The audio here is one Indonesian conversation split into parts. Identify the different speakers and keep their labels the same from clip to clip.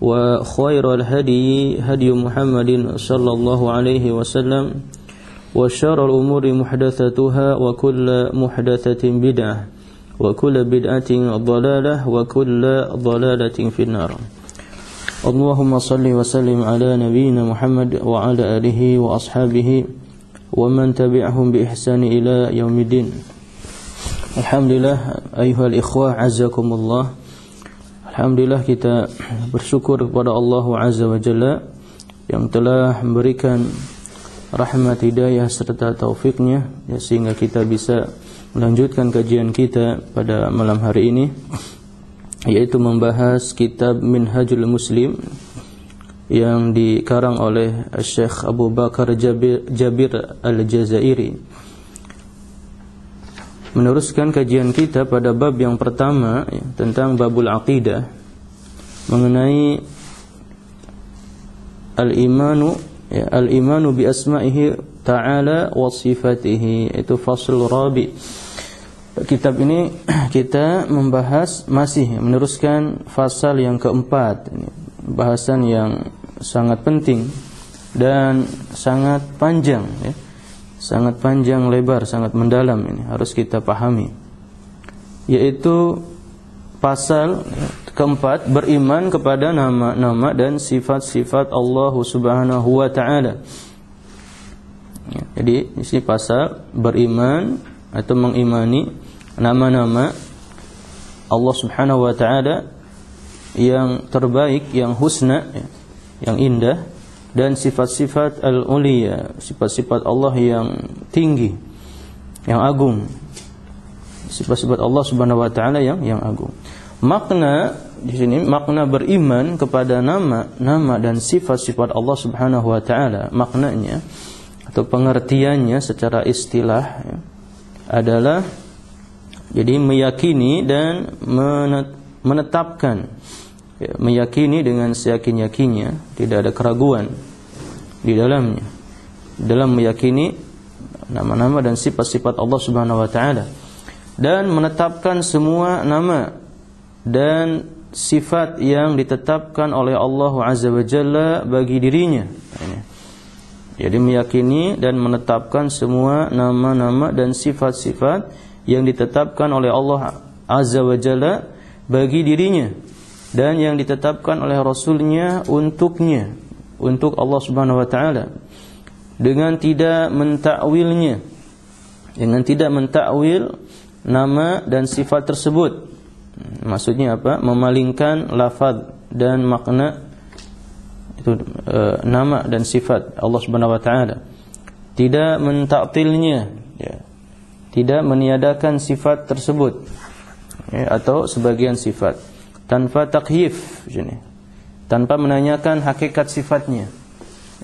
Speaker 1: وخير الهدي هدي محمد صلى الله عليه وسلم وشر الأمور محدثتها وكل محدثة بدعة وكل بدعة ضلالة وكل ضلالة في النار. اللهم صل وسلم على نبينا محمد وعلى آله وأصحابه ومن تبعهم بإحسان إلى يوم الدين. الحمد لله أيها الإخوة عزكم الله. Alhamdulillah kita bersyukur kepada Allah Azza wa Jalla yang telah memberikan rahmat hidayah serta taufiknya ya, sehingga kita bisa melanjutkan kajian kita pada malam hari ini yaitu membahas kitab Minhajul Muslim yang dikarang oleh Syekh Abu Bakar Jabir, Jabir Al-Jazairi. Meneruskan kajian kita pada bab yang pertama ya, tentang babul aqidah mengenai al-imanu ya, al-imanu bi asma'ihi ta'ala wa sifatihi itu fasl rabi kitab ini kita membahas masih meneruskan fasal yang keempat ini bahasan yang sangat penting dan sangat panjang ya sangat panjang lebar, sangat mendalam ini harus kita pahami. Yaitu pasal keempat beriman kepada nama-nama dan sifat-sifat Allah Subhanahu wa taala. Ya, jadi di sini pasal beriman atau mengimani nama-nama Allah Subhanahu wa taala yang terbaik, yang husna, ya, yang indah dan sifat-sifat al-uliya, sifat-sifat Allah yang tinggi, yang agung. Sifat-sifat Allah Subhanahu wa taala yang yang agung. Makna di sini makna beriman kepada nama nama dan sifat-sifat Allah Subhanahu wa taala, maknanya atau pengertiannya secara istilah ya, adalah jadi meyakini dan menetapkan ya, meyakini dengan seyakin-yakinnya, tidak ada keraguan di dalamnya. Dalam meyakini nama-nama dan sifat-sifat Allah Subhanahu wa taala. Dan menetapkan semua nama dan sifat yang ditetapkan oleh Allah Azza wa Jalla bagi dirinya. Jadi meyakini dan menetapkan semua nama-nama dan sifat-sifat yang ditetapkan oleh Allah Azza wa Jalla bagi dirinya dan yang ditetapkan oleh Rasulnya untuknya untuk Allah Subhanahu Wa Taala dengan tidak mentakwilnya dengan tidak mentakwil nama dan sifat tersebut maksudnya apa? Memalingkan lafaz dan makna itu e, nama dan sifat Allah Subhanahu Wa Taala. Tidak mentaktilnya ya. Tidak meniadakan sifat tersebut ya, atau sebagian sifat. Tanpa takyif ini tanpa menanyakan hakikat sifatnya.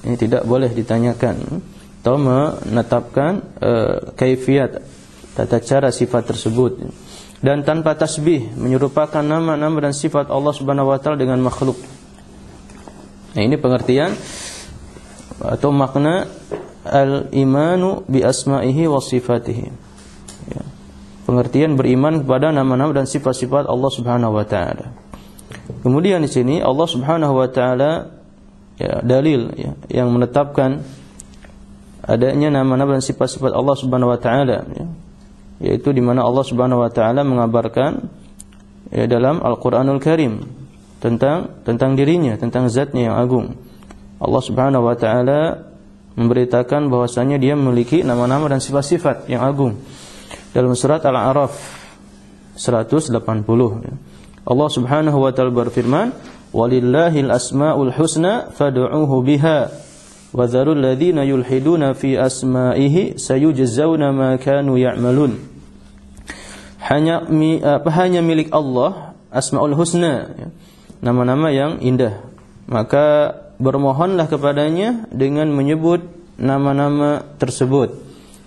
Speaker 1: Ini tidak boleh ditanyakan. Atau menetapkan uh, kaifiat tata cara sifat tersebut dan tanpa tasbih menyerupakan nama-nama dan sifat Allah Subhanahu wa taala dengan makhluk. Nah, ini pengertian atau makna al-imanu bi asma'ihi wa sifatihi. Ya. Pengertian beriman kepada nama-nama dan sifat-sifat Allah Subhanahu wa taala. Kemudian di sini Allah Subhanahu wa taala ya, dalil ya, yang menetapkan adanya nama-nama dan sifat-sifat Allah Subhanahu wa taala ya. Yaitu di mana Allah Subhanahu wa taala mengabarkan ya, dalam Al-Qur'anul Karim tentang tentang dirinya, tentang zatnya yang agung. Allah Subhanahu wa taala memberitakan bahwasanya dia memiliki nama-nama dan sifat-sifat yang agung. Dalam surat Al-A'raf 180 Allah Subhanahu wa taala berfirman, "Walillahil asmaul husna fad'uuhu biha sayujzauna ma kanu ya'malun." Hanya apa hanya milik Allah Asmaul Husna, ya. nama-nama yang indah. Maka bermohonlah kepadanya dengan menyebut nama-nama tersebut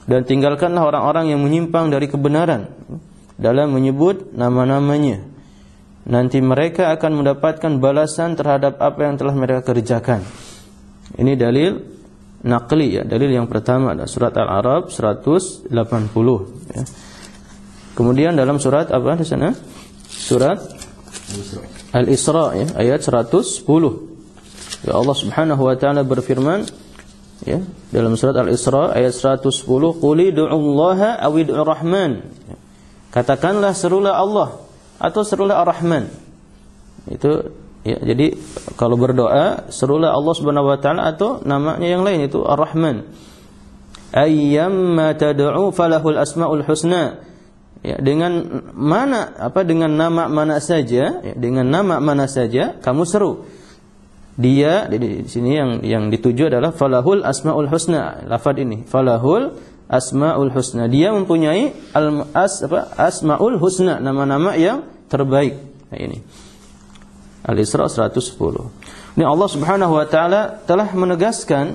Speaker 1: dan tinggalkanlah orang-orang yang menyimpang dari kebenaran dalam menyebut nama-namanya nanti mereka akan mendapatkan balasan terhadap apa yang telah mereka kerjakan ini dalil nakli ya. Dalil yang pertama adalah surat Al-Arab 180 ya. kemudian dalam surat apa di sana? Surat Al-Isra ya ayat 110 Ya Allah Subhanahu wa taala berfirman ya dalam surat Al-Isra ayat 110 qul du'ullaha aw rahman. Katakanlah serulah Allah atau serulah Ar-Rahman. Itu ya jadi kalau berdoa serulah Allah Subhanahu wa taala atau namanya yang lain itu Ar-Rahman. Ayyamma tad'u falahul asmaul husna. Ya dengan mana apa dengan nama mana saja ya, dengan nama mana saja kamu seru. Dia di, sini yang yang dituju adalah falahul asmaul husna. Lafad ini falahul asmaul husna. Dia mempunyai al as apa asmaul husna nama-nama yang terbaik. Nah, ini Al-Isra 110 ini Allah Subhanahu wa taala telah menegaskan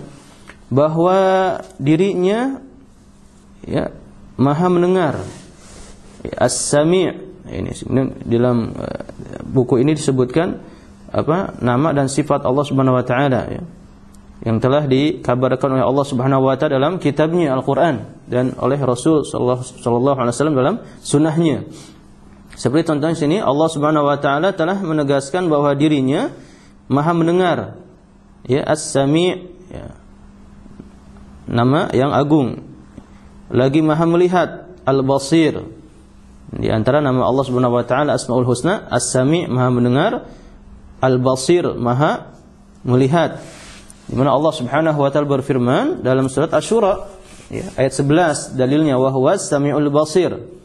Speaker 1: bahwa dirinya ya maha mendengar. Ya, as-sami' ini dalam uh, buku ini disebutkan apa nama dan sifat Allah Subhanahu wa taala ya yang telah dikabarkan oleh Allah Subhanahu wa taala dalam kitabnya Al-Qur'an dan oleh Rasul sallallahu alaihi wasallam dalam sunnahnya. Seperti contohnya sini Allah Subhanahu wa taala telah menegaskan bahwa dirinya Maha mendengar. Ya, As-Sami' ya. Nama yang agung. Lagi Maha melihat, Al-Basir. Di antara nama Allah Subhanahu wa taala Asmaul Husna, As-Sami' Maha mendengar, Al-Basir, Maha melihat. Di mana Allah Subhanahu wa taala berfirman dalam surat Asy-Syura ya, ayat 11 dalilnya wa huwas samiul basir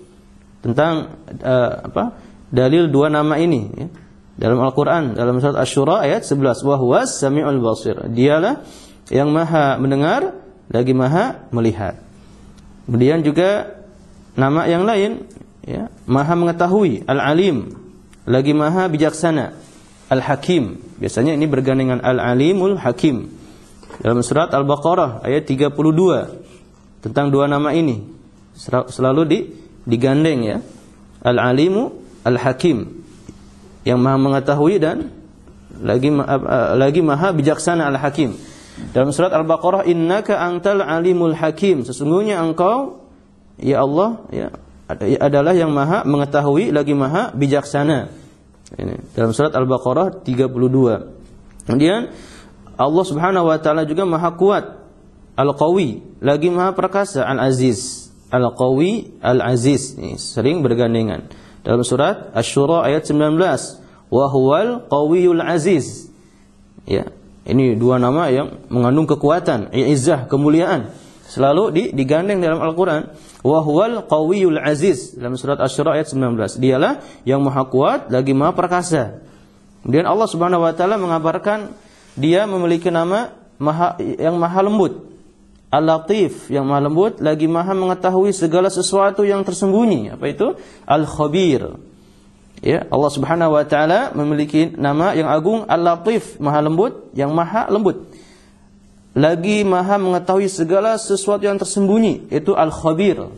Speaker 1: tentang uh, apa? dalil dua nama ini ya. dalam Al-Qur'an dalam surat Asy-Syura ayat 11 wa huwas samiul basir dialah yang maha mendengar lagi maha melihat kemudian juga nama yang lain ya maha mengetahui al-alim lagi maha bijaksana Al-Hakim. Biasanya ini bergandengan Al-Alimul Hakim. Dalam surat Al-Baqarah ayat 32 tentang dua nama ini selalu di, digandeng ya. Al-Alimu Al-Hakim yang Maha mengetahui dan lagi lagi Maha bijaksana Al-Hakim. Dalam surat Al-Baqarah innaka antal alimul hakim. Sesungguhnya engkau ya Allah ya adalah yang Maha mengetahui lagi Maha bijaksana. Ini dalam surat Al-Baqarah 32. Kemudian Allah Subhanahu wa taala juga Maha Kuat, Al-Qawi, lagi Maha Perkasa, Al-Aziz. Al-Qawi, Al-Aziz. Ini sering bergandengan. Dalam surat Asy-Syura ayat 19, wa huwal qawiyul aziz. Ya. Ini dua nama yang mengandung kekuatan, izzah, kemuliaan. Selalu digandeng dalam Al-Qur'an wa huwal qawiyul aziz dalam surat asy-syura ayat 19 dialah yang maha kuat lagi maha perkasa kemudian Allah Subhanahu wa taala mengabarkan dia memiliki nama maha yang maha lembut Al-Latif yang maha lembut lagi maha mengetahui segala sesuatu yang tersembunyi. Apa itu? Al-Khabir. Ya Allah Subhanahu wa taala memiliki nama yang agung Al-Latif maha lembut yang maha lembut. Lagi maha mengetahui segala sesuatu yang tersembunyi itu al-khabir.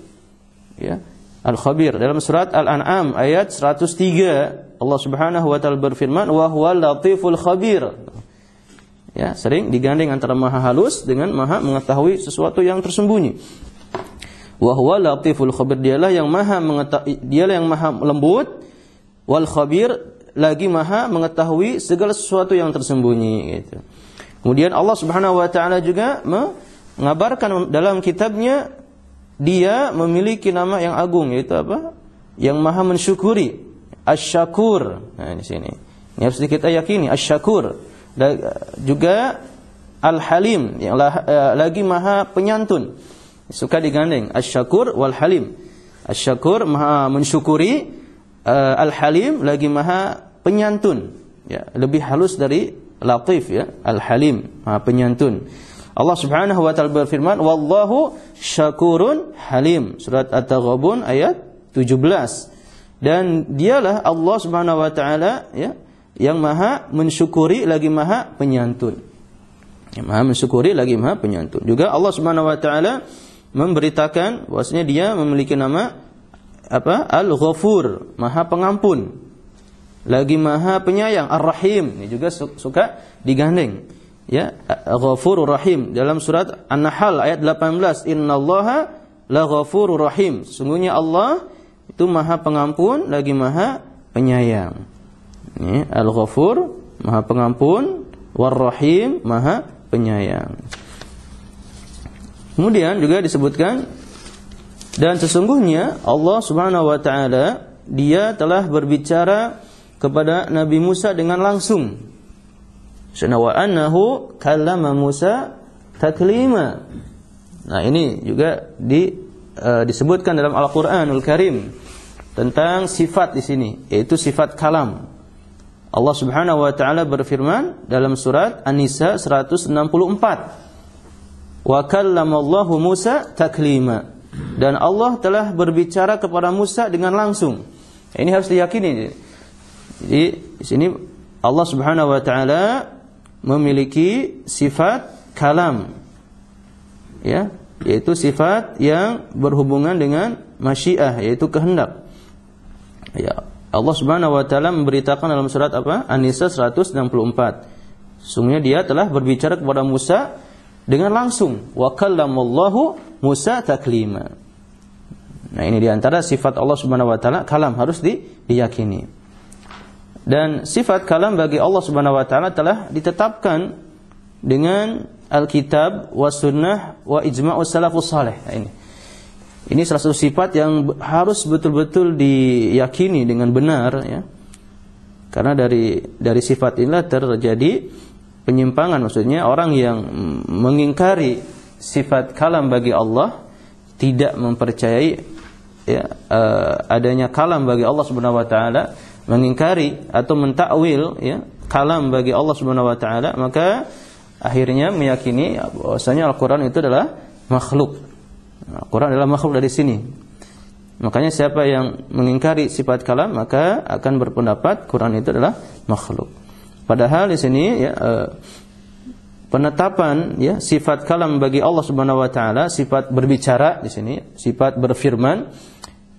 Speaker 1: Ya al-khabir. Dalam surat al-an'am ayat 103 Allah Subhanahu wa taala berfirman wa huwal latiful khabir Ya, sering digandeng antara maha halus dengan maha mengetahui sesuatu yang tersembunyi. Wa huwa latiful khabir dialah yang maha mengetahui dialah yang maha lembut wal khabir lagi maha mengetahui segala sesuatu yang tersembunyi gitu. Kemudian Allah Subhanahu wa taala juga mengabarkan dalam kitabnya dia memiliki nama yang agung yaitu apa? Yang maha mensyukuri, asy-syakur. Nah, di sini. Ini harus kita yakini asy-syakur. Juga Al-Halim yang eh, lagi maha penyantun. Suka digandeng asy-syakur wal halim. Asy-syakur maha mensyukuri, uh, Al-Halim lagi maha penyantun. Ya, lebih halus dari latif ya, Al-Halim, maha penyantun. Allah Subhanahu wa taala berfirman, "Wallahu syakurun halim." Surat At-Taghabun ayat 17. Dan dialah Allah Subhanahu wa taala ya, yang maha mensyukuri lagi maha penyantun. Yang maha mensyukuri lagi maha penyantun. Juga Allah Subhanahu wa taala memberitakan bahwasanya dia memiliki nama apa? Al-Ghafur, Maha Pengampun. Lagi Maha Penyayang, Ar-Rahim. Ini juga suka digandeng. Ya, Ghafurur Rahim dalam surat An-Nahl ayat 18, "Innallaha laghafurur rahim." Sesungguhnya Allah itu Maha Pengampun lagi Maha Penyayang. Ini Al-Ghafur, Maha Pengampun, War-Rahim, Maha Penyayang. Kemudian juga disebutkan dan sesungguhnya Allah Subhanahu wa taala dia telah berbicara kepada Nabi Musa dengan langsung. Wa annahu kallama Musa taklima. Nah, ini juga di uh, disebutkan dalam Al-Qur'anul Karim tentang sifat di sini, yaitu sifat kalam. Allah Subhanahu wa taala berfirman dalam surat An-Nisa 164 Wa kallamallahu Musa taklima. Dan Allah telah berbicara kepada Musa dengan langsung. Ini harus diyakini. Jadi di sini Allah Subhanahu wa taala memiliki sifat kalam. Ya, yaitu sifat yang berhubungan dengan masyiah yaitu kehendak. Ya, Allah Subhanahu wa taala memberitakan dalam surat apa? An-Nisa 164. Sungguhnya dia telah berbicara kepada Musa dengan langsung wa kallamallahu Musa taklima. Nah, ini di antara sifat Allah Subhanahu wa taala kalam harus di, diyakini. Dan sifat kalam bagi Allah Subhanahu wa taala telah ditetapkan dengan Alkitab wa sunnah wa ijma'u salafus saleh. Nah, ini. Ini salah satu sifat yang harus betul-betul diyakini dengan benar ya. Karena dari dari sifat inilah terjadi penyimpangan maksudnya orang yang mengingkari sifat kalam bagi Allah tidak mempercayai ya, uh, adanya kalam bagi Allah Subhanahu wa taala mengingkari atau mentakwil ya kalam bagi Allah Subhanahu wa taala maka akhirnya meyakini bahwasanya Al-Qur'an itu adalah makhluk. Al-Qur'an adalah makhluk dari sini. Makanya siapa yang mengingkari sifat kalam maka akan berpendapat Quran itu adalah makhluk. Padahal di sini ya, uh, penetapan ya sifat kalam bagi Allah Subhanahu wa taala, sifat berbicara di sini, sifat berfirman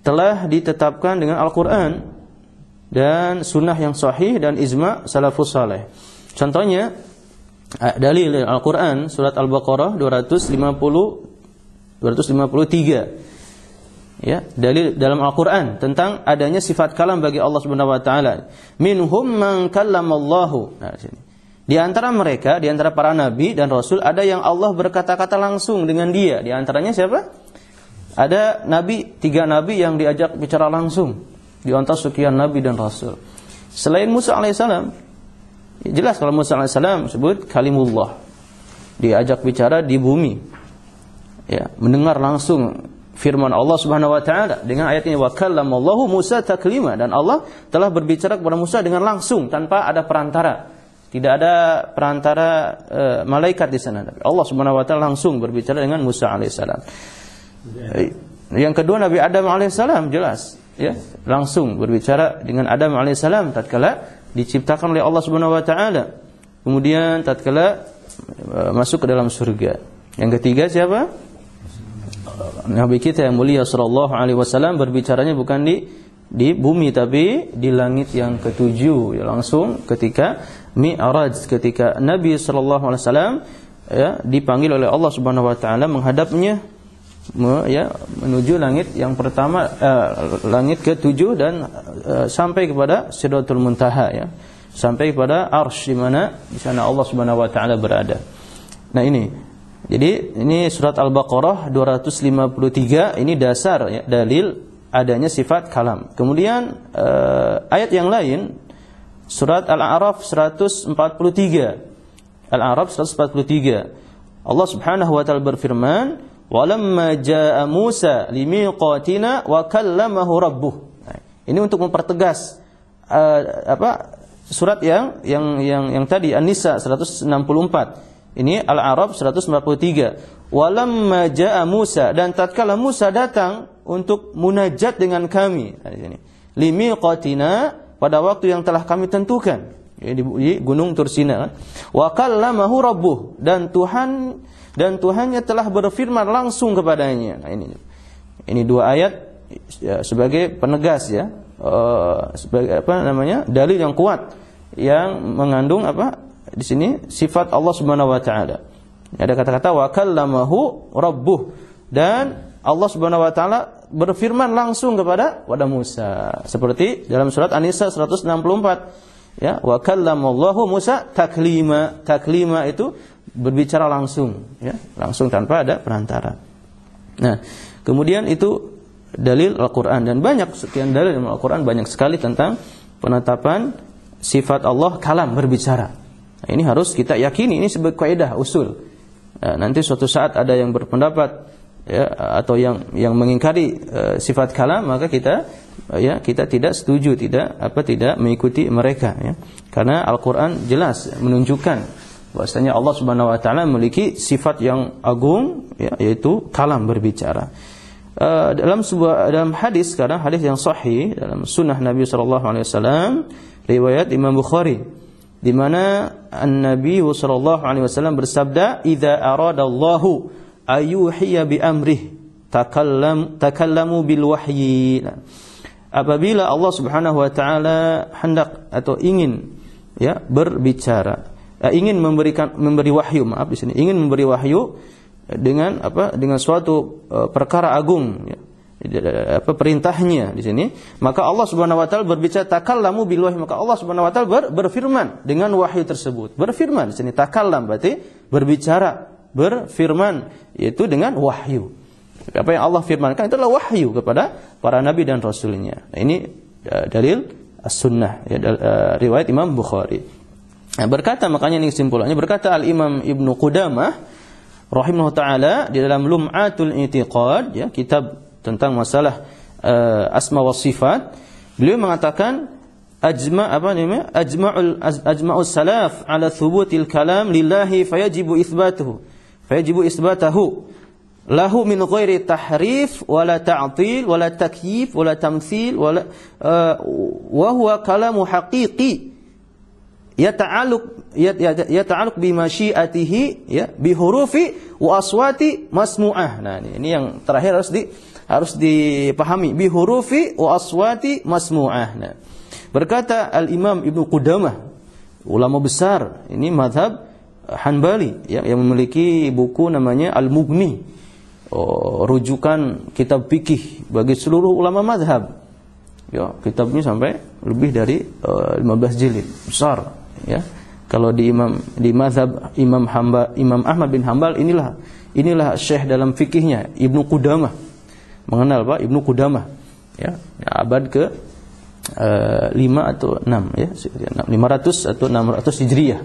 Speaker 1: telah ditetapkan dengan Al-Qur'an dan sunnah yang sahih dan ijma salafus saleh. Contohnya eh, dalil Al-Qur'an surat Al-Baqarah 250 253 ya dalil dalam Al-Qur'an tentang adanya sifat kalam bagi Allah Subhanahu wa taala. Minhum man kallamallahu. Nah, sini. Di antara mereka, di antara para nabi dan rasul ada yang Allah berkata-kata langsung dengan dia. Di antaranya siapa? Ada nabi, tiga nabi yang diajak bicara langsung di antara sekian nabi dan rasul. Selain Musa alaihissalam, jelas kalau Musa alaihissalam sebut kalimullah. Diajak bicara di bumi. Ya, mendengar langsung firman Allah Subhanahu wa taala dengan ayat ini wa kallamallahu Musa taklima dan Allah telah berbicara kepada Musa dengan langsung tanpa ada perantara. Tidak ada perantara uh, malaikat di sana. Allah Subhanahu wa taala langsung berbicara dengan Musa alaihissalam. Yang kedua Nabi Adam alaihissalam jelas ya, langsung berbicara dengan Adam alaihissalam tatkala diciptakan oleh Allah Subhanahu wa taala. Kemudian tatkala uh, masuk ke dalam surga. Yang ketiga siapa? Nabi kita yang mulia sallallahu alaihi wasallam berbicaranya bukan di di bumi tapi di langit yang ketujuh ya, langsung ketika Mi'raj ketika Nabi sallallahu alaihi wasallam ya dipanggil oleh Allah Subhanahu wa taala menghadapnya me, ya menuju langit yang pertama eh, langit ketujuh dan eh, sampai kepada Sidratul Muntaha ya sampai kepada arsy di mana di sana Allah Subhanahu wa taala berada. Nah ini jadi ini surat Al-Baqarah 253 ini dasar ya, dalil adanya sifat kalam. Kemudian uh, ayat yang lain surat Al-A'raf 143. Al-A'raf 143. Allah Subhanahu wa taala berfirman, "Walamma jaa'a Musa limiqatina wa kallamahu rabbuh." Nah, ini untuk mempertegas uh, apa surat yang yang yang yang tadi An-Nisa 164 ini Al-Arab 143. Walamma jaa Musa dan tatkala Musa datang untuk munajat dengan kami. Nah, ini. Limiqatina pada waktu yang telah kami tentukan di, di gunung Tursina. Wa kallamahu rabbuh dan Tuhan dan Tuhannya telah berfirman langsung kepadanya. Nah, ini ini dua ayat ya, sebagai penegas ya. Uh, sebagai apa namanya? dalil yang kuat yang mengandung apa? Di sini sifat Allah Subhanahu wa taala. Ada kata-kata wa kallamahu rabbuh dan Allah Subhanahu wa taala berfirman langsung kepada pada Musa seperti dalam surat An-Nisa 164 ya wa kallamallahu Musa taklima taklima itu berbicara langsung ya langsung tanpa ada perantara. Nah, kemudian itu dalil Al-Qur'an dan banyak sekian dalil Al-Qur'an banyak sekali tentang penetapan sifat Allah kalam berbicara. Nah, ini harus kita yakini ini sebagai kaidah usul. Nah, nanti suatu saat ada yang berpendapat ya, atau yang yang mengingkari uh, sifat kalam maka kita uh, ya kita tidak setuju tidak apa tidak mengikuti mereka ya. Karena Al-Qur'an jelas menunjukkan bahwasanya Allah Subhanahu wa taala memiliki sifat yang agung ya, yaitu kalam berbicara. Uh, dalam sebuah dalam hadis sekarang hadis yang sahih dalam sunnah Nabi sallallahu alaihi wasallam riwayat Imam Bukhari di mana An-Nabi sallallahu alaihi wasallam bersabda, "Idza aradallahu ayuhiya bi amrih, takallam takallamu bil wahyi." Nah, apabila Allah Subhanahu wa taala hendak atau ingin ya berbicara, eh, ingin memberikan memberi wahyu, maaf di sini, ingin memberi wahyu dengan apa? dengan suatu uh, perkara agung ya apa perintahnya di sini. Maka Allah Subhanahu wa taala berbicara takallamu bil wahyi maka Allah Subhanahu wa taala ber, berfirman dengan wahyu tersebut. Berfirman di sini takallam berarti berbicara berfirman yaitu dengan wahyu. Apa yang Allah firmankan itu adalah wahyu kepada para nabi dan rasulnya. Nah, ini uh, dalil as-sunnah ya, uh, riwayat Imam Bukhari. Nah, berkata makanya ini kesimpulannya berkata Al Imam Ibnu Qudamah rahimahullah taala di dalam Lum'atul I'tiqad ya kitab tentang masalah uh, asma wa sifat beliau mengatakan ajma apa namanya? Ajma'ul ajma'us salaf ala thubutil kalam lillahi fayajibu itsbatuhu fayajibu itsbatahu lahu min ghairi tahrif wala ta'til wala takyif wala tamthil wala uh, wa huwa kalamu haqiqi. Yata'alluq yata'alluq bi masyiatihi ya bi hurufi wa aswati masmu'ah. Nah ini, ini yang terakhir harus di harus dipahami bi hurufi wa aswati masmu'ah. Nah, berkata Al-Imam Ibnu Qudamah, ulama besar, ini madhab Hanbali ya, yang memiliki buku namanya Al-Mughni. Oh, rujukan kitab fikih bagi seluruh ulama madhab. Ya, kitabnya sampai lebih dari uh, eh, 15 jilid, besar ya. Kalau di Imam di mazhab Imam Hamba, Imam Ahmad bin Hambal inilah inilah syekh dalam fikihnya Ibnu Qudamah mengenal Pak Ibnu Qudamah. Ya, abad ke eh, 5 atau 6 ya 500 atau 600 Hijriah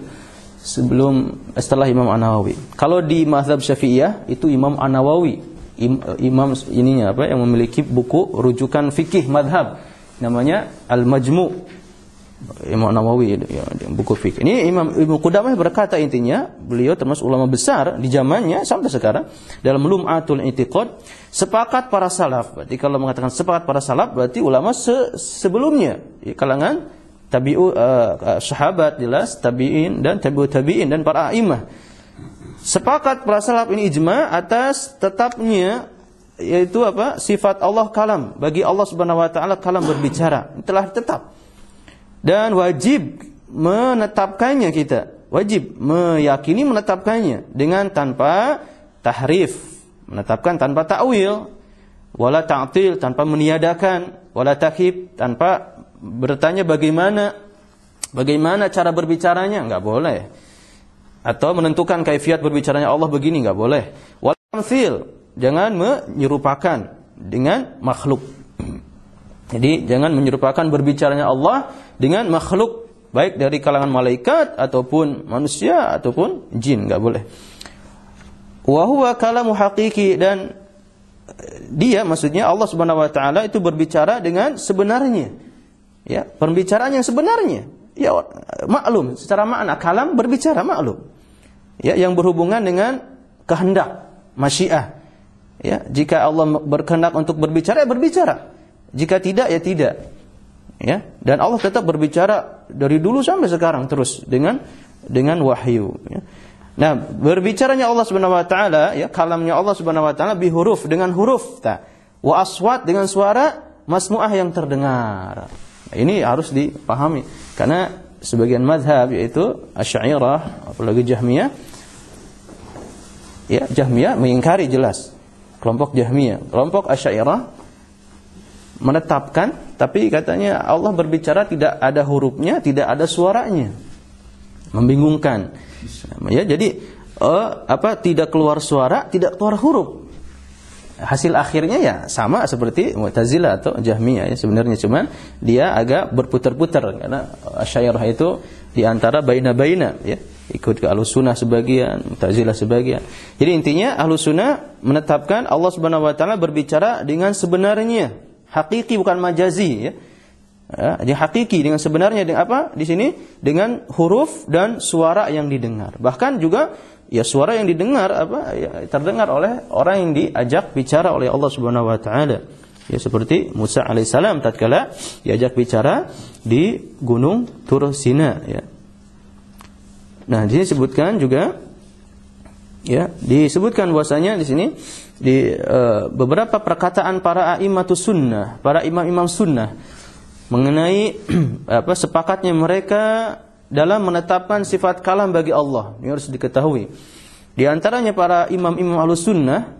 Speaker 1: sebelum setelah Imam An-Nawawi. Kalau di mazhab Syafi'iyah itu Imam An-Nawawi. Im, imam ininya apa yang memiliki buku rujukan fikih madhab. Namanya Al-Majmu' Imam Nawawi ya, buku fikih. Ini Imam Ibnu Qudamah berkata intinya, beliau termasuk ulama besar di zamannya sampai sekarang dalam Lum'atul I'tiqad sepakat para salaf. Berarti kalau mengatakan sepakat para salaf berarti ulama se sebelumnya di kalangan tabi'u uh, sahabat jelas, tabi'in dan tabi'u tabi'in dan para a'imah. Sepakat para salaf ini ijma atas tetapnya yaitu apa? Sifat Allah kalam. Bagi Allah Subhanahu wa taala kalam berbicara. Telah tetap. Dan wajib menetapkannya kita. Wajib meyakini menetapkannya dengan tanpa tahrif, menetapkan tanpa takwil, wala ta'til tanpa meniadakan, wala takhib tanpa bertanya bagaimana bagaimana cara berbicaranya, enggak boleh. Atau menentukan kaifiat berbicaranya Allah begini enggak boleh. Wala tamthil, jangan menyerupakan dengan makhluk. Jadi jangan menyerupakan berbicaranya Allah dengan makhluk baik dari kalangan malaikat ataupun manusia ataupun jin nggak boleh. Wa huwa kalamu haqiqi dan dia maksudnya Allah Subhanahu wa taala itu berbicara dengan sebenarnya. Ya, pembicaraan yang sebenarnya. Ya, maklum secara makna kalam berbicara maklum. Ya, yang berhubungan dengan kehendak, masyiah. Ya, jika Allah berkehendak untuk berbicara, ya berbicara. Jika tidak, ya tidak. Ya, dan Allah tetap berbicara dari dulu sampai sekarang terus dengan dengan wahyu. Ya. Nah, berbicaranya Allah Subhanahu wa taala ya, kalamnya Allah Subhanahu wa taala bi huruf dengan huruf ta. Wa aswat dengan suara masmu'ah yang terdengar. Nah, ini harus dipahami karena sebagian madhab yaitu Asy'ariyah apalagi Jahmiyah ya Jahmiyah mengingkari jelas kelompok Jahmiyah kelompok Asy'ariyah menetapkan tapi katanya Allah berbicara tidak ada hurufnya tidak ada suaranya membingungkan Ya, jadi uh, apa tidak keluar suara, tidak keluar huruf. Hasil akhirnya ya sama seperti Mu'tazilah atau Jahmiyah ya sebenarnya cuman dia agak berputar-putar karena Asy'ariyah itu di antara baina-baina ya ikut ke Ahlussunnah sebagian, Mu'tazilah sebagian. Jadi intinya Ahlussunnah menetapkan Allah Subhanahu wa taala berbicara dengan sebenarnya, hakiki bukan majazi ya. Ya, hakiki dengan sebenarnya dengan apa? Di sini dengan huruf dan suara yang didengar. Bahkan juga ya suara yang didengar apa ya, terdengar oleh orang yang diajak bicara oleh Allah Subhanahu wa taala. Ya seperti Musa alaihissalam tatkala diajak bicara di gunung Tur Sina ya. Nah, di sini disebutkan juga ya, disebutkan bahwasanya di sini di uh, beberapa perkataan para aimatus sunnah, para imam-imam sunnah mengenai apa sepakatnya mereka dalam menetapkan sifat kalam bagi Allah. Ini harus diketahui. Di antaranya para imam-imam ahlus sunnah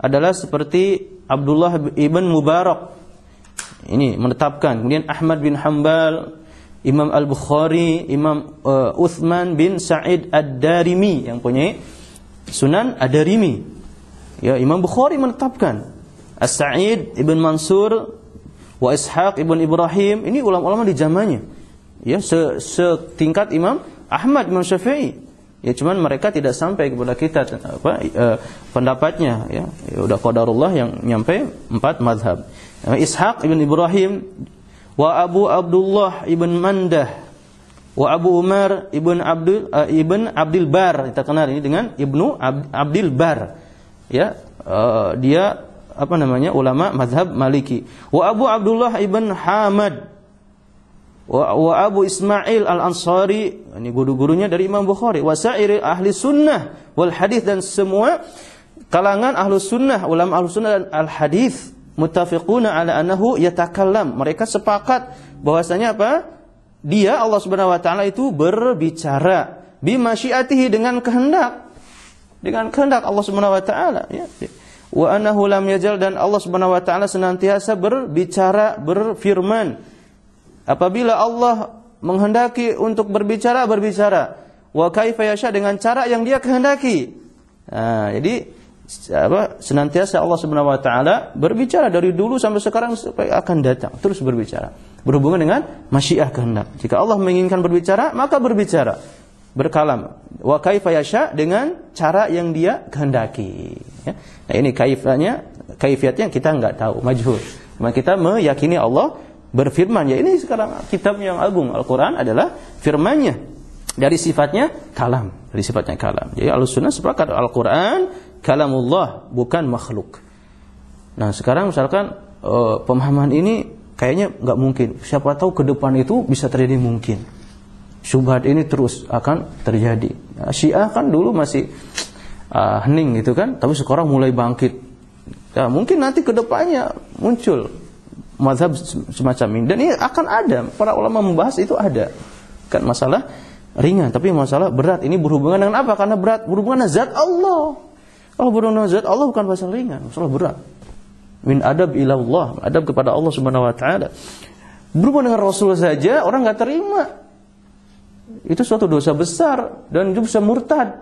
Speaker 1: adalah seperti Abdullah ibn Mubarak. Ini menetapkan. Kemudian Ahmad bin Hambal, Imam Al-Bukhari, Imam uh, Uthman bin Sa'id Ad-Darimi yang punya Sunan Ad-Darimi. Ya, Imam Bukhari menetapkan. As-Sa'id ibn Mansur wa Ishaq ibn Ibrahim ini ulama-ulama di zamannya. Ya setingkat Imam Ahmad Imam Syafi'i. Ya cuman mereka tidak sampai kepada kita apa e, pendapatnya ya, ya udah qadarullah yang nyampe empat madhab. Ishaq ibn Ibrahim wa Abu Abdullah ibn Mandah wa Abu Umar ibn Abdul uh, ibn Abdul Bar. Kita kenal ini dengan Ibnu Ab, Abdul Bar ya uh, dia apa namanya ulama mazhab Maliki. Wa Abu Abdullah ibn Hamad. Wa, wa Abu Ismail Al-Ansari. Ini guru-gurunya dari Imam Bukhari. Wa ahli sunnah wal hadis dan semua kalangan ahlu sunnah ulama ahlu sunnah dan al hadis muttafiquna ala annahu yatakallam. Mereka sepakat bahwasanya apa? Dia Allah Subhanahu wa taala itu berbicara. Bimasyiatihi dengan kehendak dengan kehendak Allah Subhanahu wa taala ya. Wa annahu lam yajal dan Allah Subhanahu wa taala senantiasa berbicara berfirman. Apabila Allah menghendaki untuk berbicara berbicara. Wa kaifa yasha dengan cara yang dia kehendaki. Nah, jadi apa senantiasa Allah Subhanahu wa taala berbicara dari dulu sampai sekarang sampai akan datang terus berbicara. Berhubungan dengan masyiah kehendak. Jika Allah menginginkan berbicara maka berbicara berkalam wa kaifa yasha dengan cara yang dia kehendaki ya. Nah ini kaifnya, kaifiatnya kita nggak tahu, majhul. Cuma kita meyakini Allah berfirman. Ya ini sekarang kitab yang agung Al-Quran adalah firmannya dari sifatnya kalam, dari sifatnya kalam. Jadi al-sunnah sepakat Al-Quran kalamullah bukan makhluk. Nah sekarang misalkan uh, pemahaman ini kayaknya nggak mungkin. Siapa tahu ke depan itu bisa terjadi mungkin. Syubhat ini terus akan terjadi. Nah, Syiah kan dulu masih uh, hening gitu kan, tapi sekarang mulai bangkit. Nah, mungkin nanti ke depannya muncul mazhab semacam ini. Dan ini akan ada para ulama membahas itu ada. Kan masalah ringan tapi masalah berat. Ini berhubungan dengan apa? Karena berat berhubungan dengan zat Allah. Kalau berhubungan dengan zat Allah bukan masalah ringan masalah berat. Min adab ilallah adab kepada Allah subhanahu wa taala. Berhubungan dengan Rasul saja orang nggak terima itu suatu dosa besar dan itu bisa murtad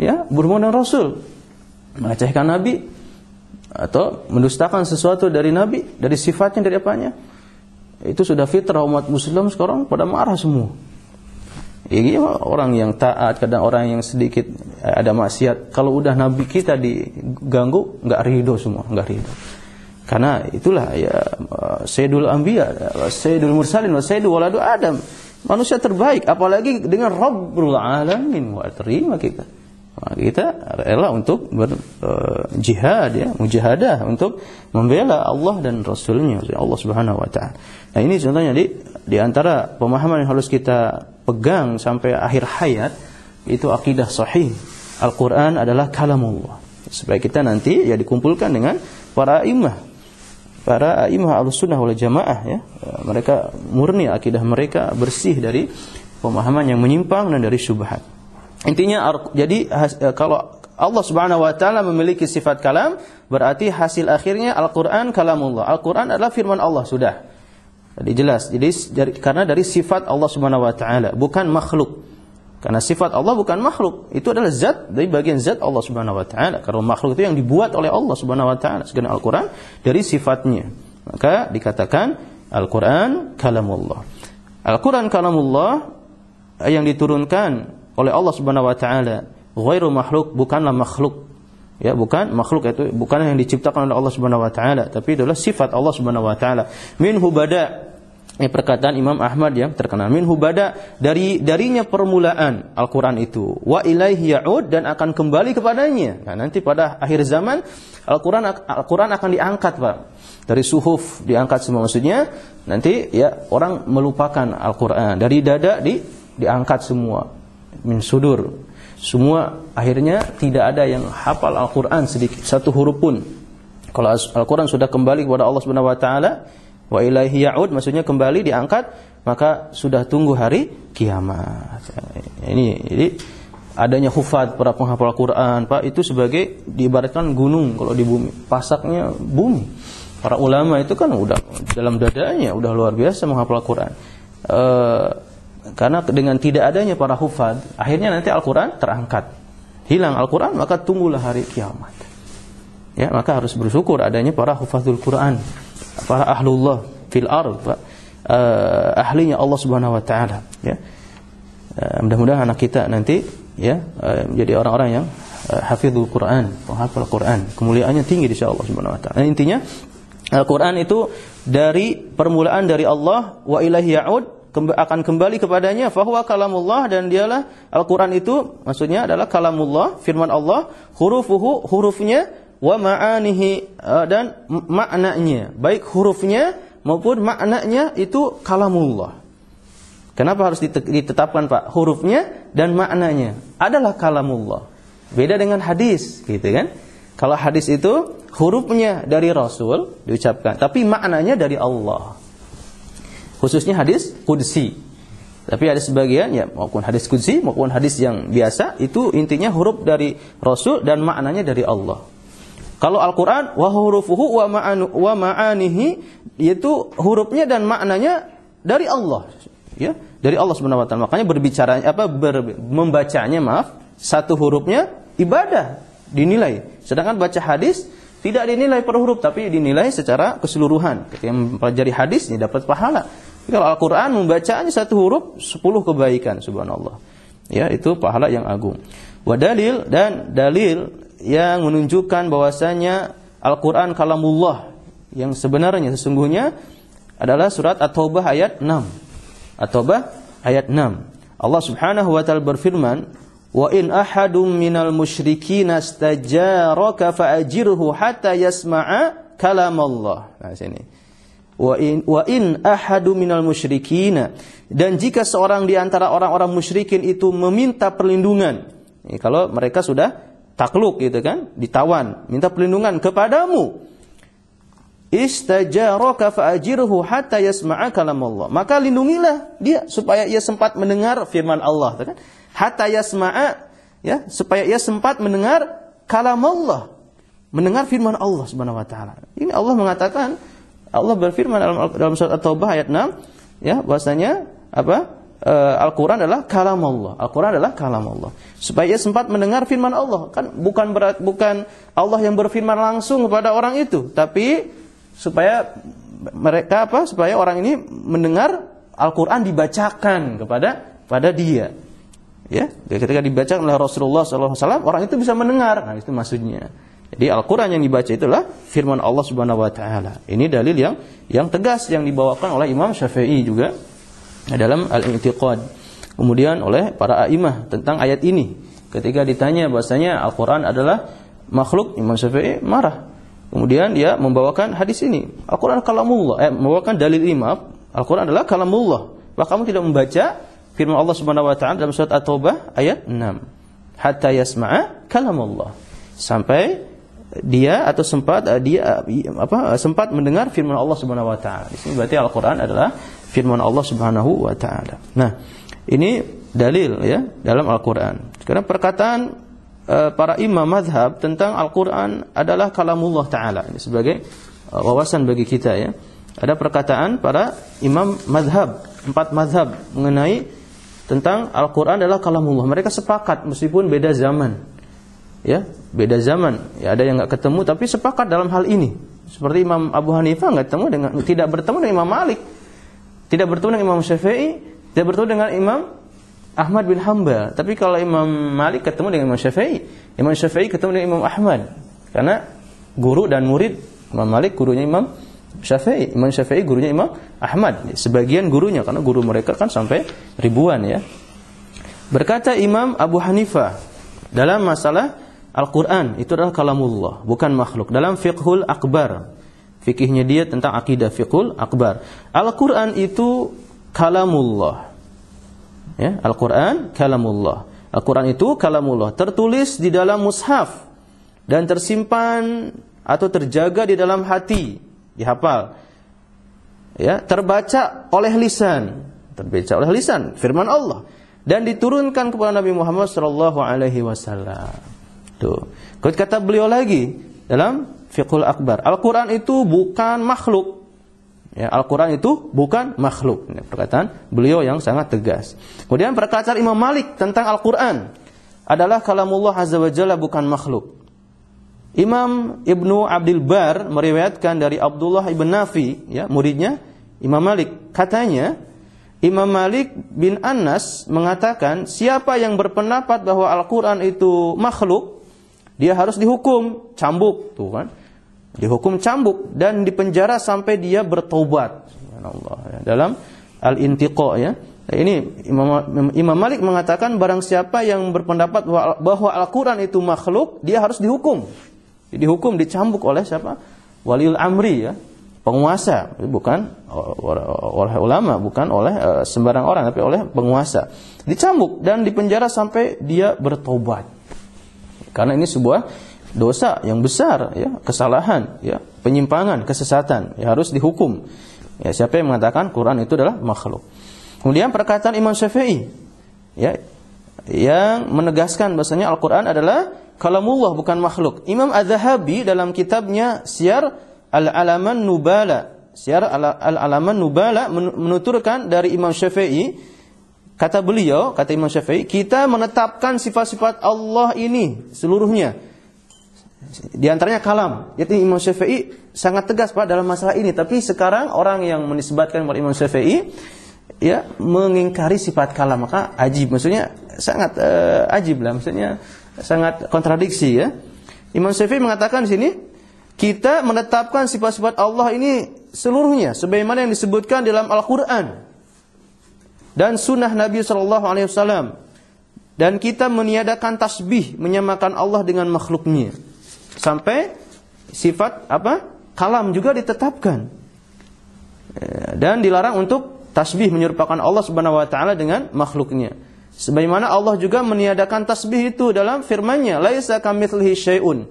Speaker 1: ya dengan Rasul melecehkan Nabi atau mendustakan sesuatu dari Nabi, dari sifatnya, dari apanya. Itu sudah fitrah umat muslim sekarang pada marah semua. Ini orang yang taat, kadang orang yang sedikit eh, ada maksiat. Kalau udah Nabi kita diganggu, nggak ridho semua, nggak ridho. Karena itulah ya eh, Sayyidul Anbiya, Sayyidul Mursalin, Sayyidul Waladu Adam. Manusia terbaik, apalagi dengan Rabbul Alamin. Wah, terima kita kita rela untuk berjihad uh, ya, mujahadah untuk membela Allah dan Rasulnya, Allah Subhanahu wa taala. Nah, ini contohnya di di antara pemahaman yang harus kita pegang sampai akhir hayat itu akidah sahih. Al-Qur'an adalah kalamullah. Supaya kita nanti ya dikumpulkan dengan para imam para imam al-sunnah wal jamaah ya. Mereka murni akidah mereka bersih dari pemahaman yang menyimpang dan dari syubhat. Intinya jadi e, kalau Allah Subhanahu wa taala memiliki sifat kalam, berarti hasil akhirnya Al-Qur'an kalamullah. Al-Qur'an adalah firman Allah sudah. Jadi jelas. Jadi karena dari sifat Allah Subhanahu wa taala, bukan makhluk. Karena sifat Allah bukan makhluk, itu adalah zat dari bagian zat Allah Subhanahu wa taala. Karena makhluk itu yang dibuat oleh Allah Subhanahu wa taala. Sedangkan Al-Qur'an dari sifatnya. Maka dikatakan Al-Qur'an kalamullah. Al-Qur'an kalamullah yang diturunkan oleh Allah Subhanahu wa taala. Ghairu makhluk bukanlah makhluk. Ya, bukan makhluk itu bukan yang diciptakan oleh Allah Subhanahu wa taala, tapi adalah sifat Allah Subhanahu wa taala. Minhu bada ini perkataan Imam Ahmad yang terkenal minhu bada dari darinya permulaan Al-Qur'an itu wa ilaihi ya'ud dan akan kembali kepadanya. Nah, nanti pada akhir zaman Al-Qur'an Al-Qur'an akan diangkat, Pak. Dari suhuf diangkat semua maksudnya nanti ya orang melupakan Al-Qur'an. Dari dada di diangkat semua min sudur. Semua akhirnya tidak ada yang hafal Al-Qur'an sedikit satu huruf pun. Kalau Al-Qur'an sudah kembali kepada Allah Subhanahu wa taala, wa ilaihi ya'ud maksudnya kembali diangkat, maka sudah tunggu hari kiamat. Ini jadi adanya hufad para penghafal Al-Qur'an, Pak, itu sebagai diibaratkan gunung kalau di bumi, pasaknya bumi. Para ulama itu kan udah dalam dadanya udah luar biasa menghafal Al-Qur'an. Uh, karena dengan tidak adanya para hufad, akhirnya nanti Al-Quran terangkat. Hilang Al-Quran, maka tunggulah hari kiamat. Ya, maka harus bersyukur adanya para hufadul Quran, para ahlullah fil ard, uh, ahlinya Allah Subhanahu wa taala, ya. Uh, mudah-mudahan anak kita nanti ya uh, menjadi orang-orang yang uh, hafizul Quran, penghafal Quran. Kemuliaannya tinggi di sisi Allah Subhanahu wa taala. Nah, intinya Al-Quran itu dari permulaan dari Allah wa ilahi ya'ud akan kembali kepadanya fahuwa kalamullah dan dialah Al-Qur'an itu maksudnya adalah kalamullah firman Allah hurufuhu hurufnya wa ma'anihi eh, dan maknanya baik hurufnya maupun maknanya itu kalamullah. Kenapa harus ditetapkan Pak? Hurufnya dan maknanya adalah kalamullah. Beda dengan hadis gitu kan? Kalau hadis itu hurufnya dari Rasul diucapkan tapi maknanya dari Allah. Khususnya hadis kudsi. Tapi ada sebagian ya maupun hadis kudsi maupun hadis yang biasa itu intinya huruf dari Rasul dan maknanya dari Allah. Kalau Al-Qur'an wa hurufuhu wa ma'anu wa ma'anihi itu hurufnya dan maknanya dari Allah. Ya, dari Allah Subhanahu wa taala. Makanya berbicara apa ber, membacanya maaf satu hurufnya ibadah dinilai. Sedangkan baca hadis tidak dinilai per huruf tapi dinilai secara keseluruhan. Ketika mempelajari hadis ini dapat pahala. Kalau Al-Quran membacanya satu huruf, sepuluh kebaikan, subhanallah. Ya, itu pahala yang agung. Wadalil dan dalil yang menunjukkan bahwasanya Al-Quran kalamullah yang sebenarnya sesungguhnya adalah surat At-Taubah ayat 6. At-Taubah ayat 6. Allah Subhanahu wa taala berfirman, "Wa in ahadum minal musyrikin astajaraka fa'ajirhu hatta yasma'a kalam Allah." Nah, sini wa in wa in ahadu minal musyrikin dan jika seorang di antara orang-orang musyrikin itu meminta perlindungan kalau mereka sudah takluk gitu kan, ditawan, minta perlindungan kepadamu. Istajaraka fa'ajirhu hatta yasma'a kalam Allah. Maka lindungilah dia supaya ia sempat mendengar firman Allah, gitu kan? Hatta yasma'a ya, supaya ia sempat mendengar kalam Allah. Mendengar firman Allah Subhanahu wa taala. Ini Allah mengatakan Allah berfirman dalam dalam surat At-Taubah ayat 6 ya bahwasanya apa? Uh, Al-Quran adalah kalam Allah. Al-Quran adalah kalam Allah. Supaya sempat mendengar firman Allah. Kan bukan berat, bukan Allah yang berfirman langsung kepada orang itu, tapi supaya mereka apa? Supaya orang ini mendengar Al-Quran dibacakan kepada pada dia. Ya, ketika dibacakan oleh Rasulullah SAW, orang itu bisa mendengar. Nah, itu maksudnya. Jadi Al-Quran yang dibaca itulah firman Allah Subhanahu Wa Taala. Ini dalil yang yang tegas yang dibawakan oleh Imam Syafi'i juga dalam al-i'tiqad. Kemudian oleh para a'imah tentang ayat ini. Ketika ditanya bahasanya Al-Qur'an adalah makhluk, Imam Syafi'i marah. Kemudian dia membawakan hadis ini. Al-Qur'an kalamullah, eh, membawakan dalil imam, Al-Qur'an adalah kalamullah. Bahkan kamu tidak membaca firman Allah Subhanahu wa taala dalam surat At-Taubah ayat 6. Hatta yasma'a kalamullah. Sampai dia atau sempat dia apa sempat mendengar firman Allah Subhanahu wa taala. Di sini berarti Al-Qur'an adalah firman Allah Subhanahu wa taala. Nah, ini dalil ya dalam Al-Qur'an. Karena perkataan uh, para imam mazhab tentang Al-Qur'an adalah kalamullah taala. Ini sebagai uh, wawasan bagi kita ya. Ada perkataan para imam mazhab, empat mazhab mengenai tentang Al-Qur'an adalah kalamullah. Mereka sepakat meskipun beda zaman. Ya, beda zaman. Ya, ada yang nggak ketemu tapi sepakat dalam hal ini. Seperti Imam Abu Hanifah nggak ketemu dengan tidak bertemu dengan Imam Malik tidak bertemu dengan Imam Syafi'i, tidak bertemu dengan Imam Ahmad bin Hambal. Tapi kalau Imam Malik ketemu dengan Imam Syafi'i, Imam Syafi'i ketemu dengan Imam Ahmad. Karena guru dan murid Imam Malik gurunya Imam Syafi'i, Imam Syafi'i gurunya Imam Ahmad. Sebagian gurunya karena guru mereka kan sampai ribuan ya. Berkata Imam Abu Hanifah dalam masalah Al-Quran itu adalah kalamullah, bukan makhluk. Dalam fiqhul akbar, Fikihnya dia tentang akidah fiqhul akbar. Al-Quran itu kalamullah. Ya, Al-Quran kalamullah. Al-Quran itu kalamullah. Tertulis di dalam mushaf. Dan tersimpan atau terjaga di dalam hati. Dihafal. Ya, terbaca oleh lisan. Terbaca oleh lisan. Firman Allah. Dan diturunkan kepada Nabi Muhammad sallallahu alaihi wasallam. Tuh. Kata beliau lagi dalam Fiqhul Akbar. Al-Quran itu bukan makhluk. Ya, Al-Quran itu bukan makhluk. Ini perkataan beliau yang sangat tegas. Kemudian perkataan Imam Malik tentang Al-Quran adalah kalamullah azza wa jalla bukan makhluk. Imam Ibnu Abdul Bar meriwayatkan dari Abdullah ibn Nafi, ya, muridnya Imam Malik. Katanya, Imam Malik bin Anas mengatakan, siapa yang berpendapat bahwa Al-Quran itu makhluk, dia harus dihukum, cambuk, tuh kan dihukum cambuk dan dipenjara sampai dia bertobat. Allah ya. Dalam Al-Intiqa ya. Ini Imam, Imam Malik mengatakan barang siapa yang berpendapat bahwa Al-Qur'an itu makhluk, dia harus dihukum. Dihukum, dicambuk oleh siapa? Waliul Amri ya, penguasa, bukan oleh ulama, bukan oleh uh, sembarang orang, tapi oleh penguasa. Dicambuk dan dipenjara sampai dia bertobat. Karena ini sebuah dosa yang besar ya, kesalahan ya, penyimpangan, kesesatan, ya harus dihukum. Ya, siapa yang mengatakan Quran itu adalah makhluk. Kemudian perkataan Imam Syafi'i ya yang menegaskan bahasanya Al-Qur'an adalah kalamullah bukan makhluk. Imam Az-Zahabi dalam kitabnya Syiar Al-Alaman Nubala, Syiar Al-Alaman Nubala menuturkan dari Imam Syafi'i kata beliau, kata Imam Syafi'i, kita menetapkan sifat-sifat Allah ini seluruhnya di antaranya kalam. Jadi Imam Syafi'i sangat tegas pada dalam masalah ini. Tapi sekarang orang yang menisbatkan kepada Imam Syafi'i ya mengingkari sifat kalam maka ajib. Maksudnya sangat uh, ajib lah. Maksudnya sangat kontradiksi ya. Imam Syafi'i mengatakan di sini kita menetapkan sifat-sifat Allah ini seluruhnya sebagaimana yang disebutkan dalam Al-Qur'an dan sunnah Nabi Shallallahu alaihi wasallam dan kita meniadakan tasbih menyamakan Allah dengan makhluknya sampai sifat apa kalam juga ditetapkan dan dilarang untuk tasbih menyerupakan Allah Subhanahu wa taala dengan makhluknya Sebagaimana Allah juga meniadakan tasbih itu dalam firman-Nya, "Laisa kamitslihi syai'un."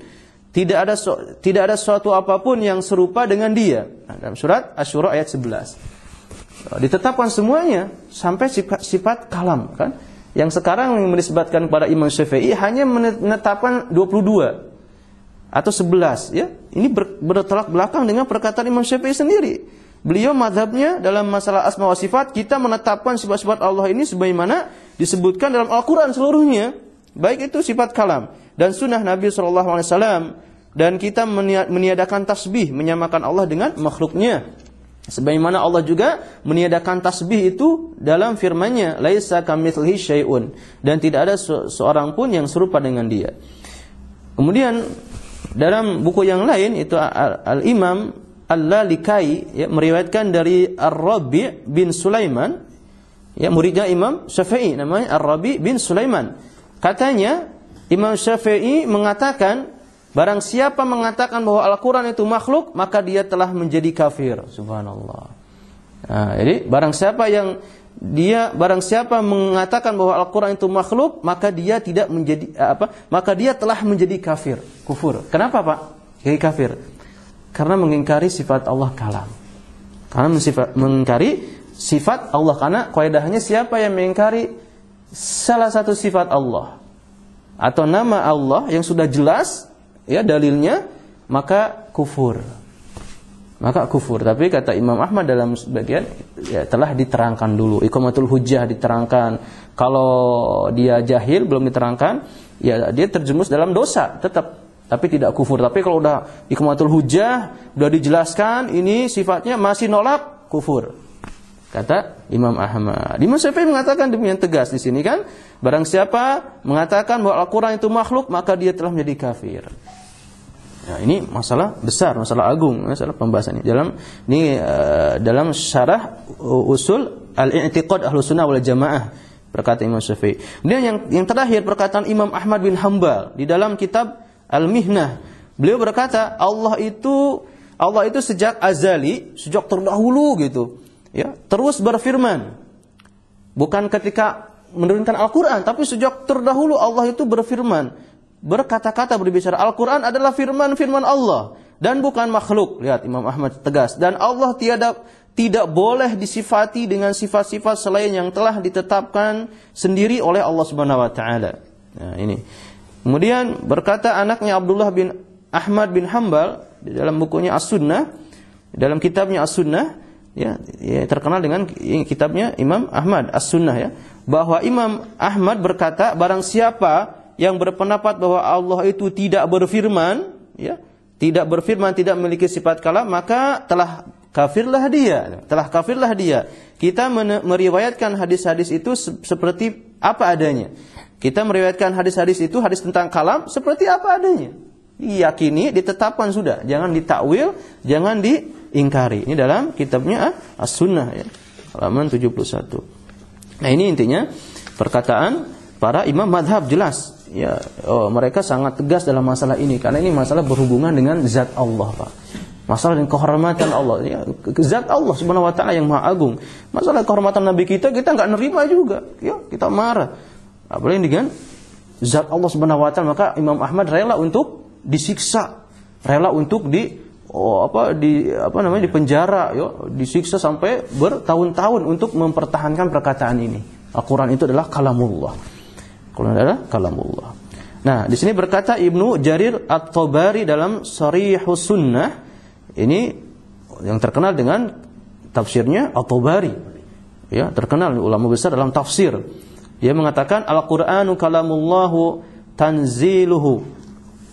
Speaker 1: Tidak ada tidak ada suatu apa pun yang serupa dengan Dia. Nah, dalam surat Asy-Syura ayat 11. Ditetapkan semuanya sampai sifat, sifat kalam kan. Yang sekarang yang menisbatkan kepada Imam Syafi'i hanya menetapkan 22 atau 11 ya. Ini ber, bertolak belakang dengan perkataan Imam Syafi'i sendiri. Beliau madhabnya dalam masalah asma wa sifat kita menetapkan sifat-sifat Allah ini sebagaimana disebutkan dalam Al-Quran seluruhnya. Baik itu sifat kalam dan sunnah Nabi SAW dan kita meniadakan tasbih menyamakan Allah dengan makhluknya. Sebagaimana Allah juga meniadakan tasbih itu dalam firman-Nya, "Laisa kamitslihi syai'un." Dan tidak ada seorang pun yang serupa dengan Dia. Kemudian dalam buku yang lain itu Al-Imam Al-Lalikai ya, meriwayatkan dari Ar-Rabi bin Sulaiman ya muridnya Imam Syafi'i namanya Ar-Rabi bin Sulaiman. Katanya Imam Syafi'i mengatakan barang siapa mengatakan bahwa Al-Qur'an itu makhluk maka dia telah menjadi kafir. Subhanallah. Nah, jadi barang siapa yang dia barang siapa mengatakan bahwa Al-Qur'an itu makhluk maka dia tidak menjadi apa? Maka dia telah menjadi kafir, kufur. Kenapa, Pak? Jadi kafir karena mengingkari sifat Allah kalam. Karena mengingkari sifat Allah karena kaidahnya siapa yang mengingkari salah satu sifat Allah atau nama Allah yang sudah jelas ya dalilnya maka kufur. Maka kufur. Tapi kata Imam Ahmad dalam sebagian ya telah diterangkan dulu. Iqamatul hujjah diterangkan. Kalau dia jahil belum diterangkan, ya dia terjerumus dalam dosa tetap tapi tidak kufur. Tapi kalau udah ikmatul hujah, udah dijelaskan ini sifatnya masih nolak kufur. Kata Imam Ahmad. Imam Syafi'i mengatakan demikian tegas di sini kan, barang siapa mengatakan bahwa Al-Qur'an itu makhluk, maka dia telah menjadi kafir. Nah, ini masalah besar, masalah agung, masalah pembahasan ini. Dalam ini uh, dalam syarah usul al-i'tiqad Ahlussunnah wal Jamaah berkata Imam Syafi'i. Kemudian yang yang terakhir perkataan Imam Ahmad bin Hambal di dalam kitab Al-Mihnah. Beliau berkata, Allah itu Allah itu sejak azali, sejak terdahulu gitu, ya, terus berfirman. Bukan ketika menurunkan Al-Qur'an, tapi sejak terdahulu Allah itu berfirman, berkata-kata berbicara. Al-Qur'an adalah firman-firman Allah dan bukan makhluk. Lihat Imam Ahmad tegas dan Allah tiada tidak boleh disifati dengan sifat-sifat selain yang telah ditetapkan sendiri oleh Allah Subhanahu wa taala. Nah, ini. Kemudian berkata anaknya Abdullah bin Ahmad bin Hambal di dalam bukunya As-Sunnah, dalam kitabnya As-Sunnah, ya, ya terkenal dengan kitabnya Imam Ahmad As-Sunnah ya, bahwa Imam Ahmad berkata barang siapa yang berpendapat bahwa Allah itu tidak berfirman, ya, tidak berfirman, tidak memiliki sifat kalam, maka telah kafirlah dia, telah kafirlah dia. Kita meriwayatkan hadis-hadis itu seperti apa adanya. Kita meriwayatkan hadis-hadis itu hadis tentang kalam seperti apa adanya. Diyakini, ditetapkan sudah, jangan ditakwil, jangan diingkari. Ini dalam kitabnya As-Sunnah ya. Halaman 71. Nah, ini intinya perkataan para imam madhab jelas ya oh, mereka sangat tegas dalam masalah ini. Karena ini masalah berhubungan dengan zat Allah Pak. Masalah dengan kehormatan Allah. Ya, zat Allah subhanahu wa taala yang maha agung. Masalah kehormatan nabi kita kita nggak nerima juga. Ya kita marah. Apalagi dengan zat Allah Subhanahu wa taala, maka Imam Ahmad rela untuk disiksa, rela untuk di oh, apa di apa namanya di penjara. Yo, disiksa sampai bertahun-tahun untuk mempertahankan perkataan ini. Al-Qur'an itu adalah kalamullah. Al-Qur'an adalah kalamullah. Nah, di sini berkata Ibnu Jarir At-Tabari dalam Sharihus Sunnah ini yang terkenal dengan tafsirnya At-Tabari. Ya, terkenal ulama besar dalam tafsir. Dia mengatakan Al-Qur'anu kalamullahu tanziluhu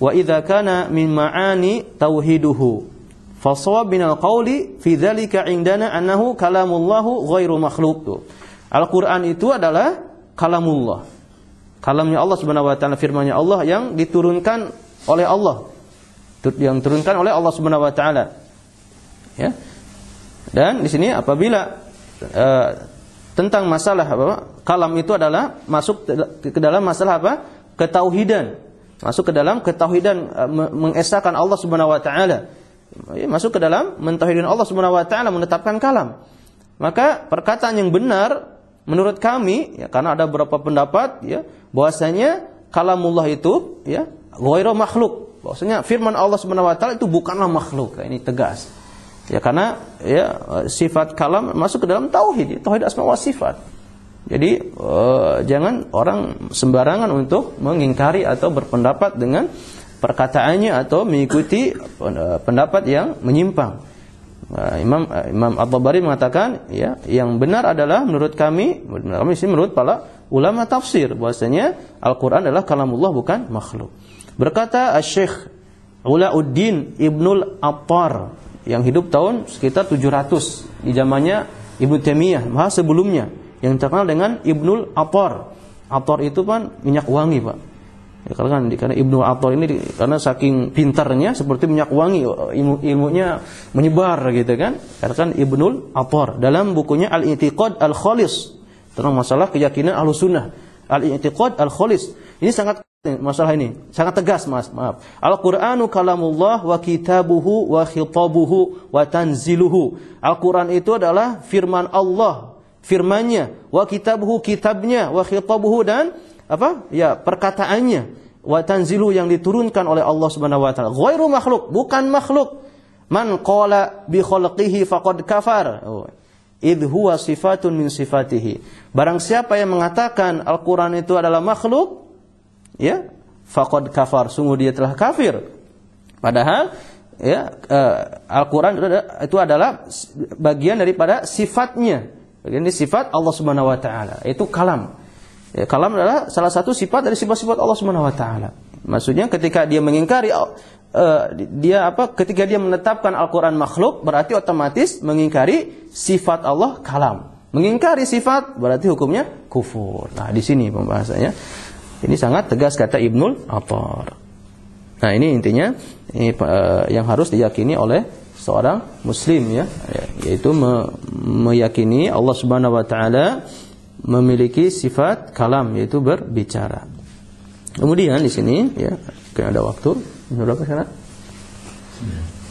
Speaker 1: wa idza kana min ma'ani tauhiduhu. Fasawab min al-qawli fi dzalika indana annahu kalamullahu ghairu makhluq. Al-Qur'an itu adalah kalamullah. Kalamnya Allah Subhanahu wa taala firman-Nya Allah yang diturunkan oleh Allah. Yang diturunkan oleh Allah Subhanahu wa taala. Ya. Dan di sini apabila uh, tentang masalah apa? Kalam itu adalah masuk ke dalam masalah apa? Ketauhidan. Masuk ke dalam ketauhidan e, mengesahkan Allah Subhanahu wa taala. Ya, masuk ke dalam mentauhidkan Allah Subhanahu wa taala menetapkan kalam. Maka perkataan yang benar menurut kami ya karena ada beberapa pendapat ya bahwasanya kalamullah itu ya ghairu makhluk. Bahwasanya firman Allah Subhanahu wa taala itu bukanlah makhluk. Ini tegas. Ya karena ya sifat kalam masuk ke dalam tauhid, ya, tauhid asma wa sifat. Jadi uh, jangan orang sembarangan untuk mengingkari atau berpendapat dengan perkataannya atau mengikuti uh, pendapat yang menyimpang. Uh, Imam uh, Imam At-Tabari mengatakan ya yang benar adalah menurut kami menurut kami sih menurut para ulama tafsir bahwasanya Al-Qur'an adalah kalamullah bukan makhluk. Berkata Syekh Ulauddin Ibnul Attar yang hidup tahun sekitar 700 di zamannya Ibnu Taimiyah, maha sebelumnya yang terkenal dengan Ibnul Attar. Attar itu kan minyak wangi, Pak. Ya, karena kan karena Ibnu Attar ini karena saking pintarnya seperti minyak wangi ilmu ilmunya menyebar gitu kan. Karena kan Ibnul Attar dalam bukunya Al-I'tiqad Al-Khalis. Tentang masalah keyakinan Ahlussunnah. Al-I'tiqad Al-Khalis. Ini sangat masalah ini. Sangat tegas mas. Maaf. Al-Qur'anu kalamullah wa kitabuhu wa khitabuhu wa tanziluhu. Al-Qur'an itu adalah firman Allah. Firmannya. Wa kitabuhu kitabnya. Wa khitabuhu dan apa? Ya perkataannya. Wa tanzilu yang diturunkan oleh Allah Subhanahu wa taala. Ghairu makhluk bukan makhluk. Man qala bi khalqihi faqad kafar. Oh. id huwa sifatun min sifatihi. Barang siapa yang mengatakan Al-Qur'an itu adalah makhluk ya faqad kafar. Sungguh dia telah kafir. Padahal ya uh, Al-Qur'an itu adalah bagian daripada sifatnya. Bagian dari sifat Allah Subhanahu wa taala. Itu kalam ya, kalam adalah salah satu sifat dari sifat-sifat Allah Subhanahu wa taala. Maksudnya ketika dia mengingkari uh, dia apa ketika dia menetapkan Al-Qur'an makhluk berarti otomatis mengingkari sifat Allah kalam. Mengingkari sifat berarti hukumnya kufur. Nah di sini pembahasannya. Ini sangat tegas kata Ibnul Attar. Nah, ini intinya ini uh, yang harus diyakini oleh seorang muslim ya, yaitu me meyakini Allah Subhanahu wa taala memiliki sifat kalam yaitu berbicara. Kemudian di sini ya, ada waktu. Berapa sekarang?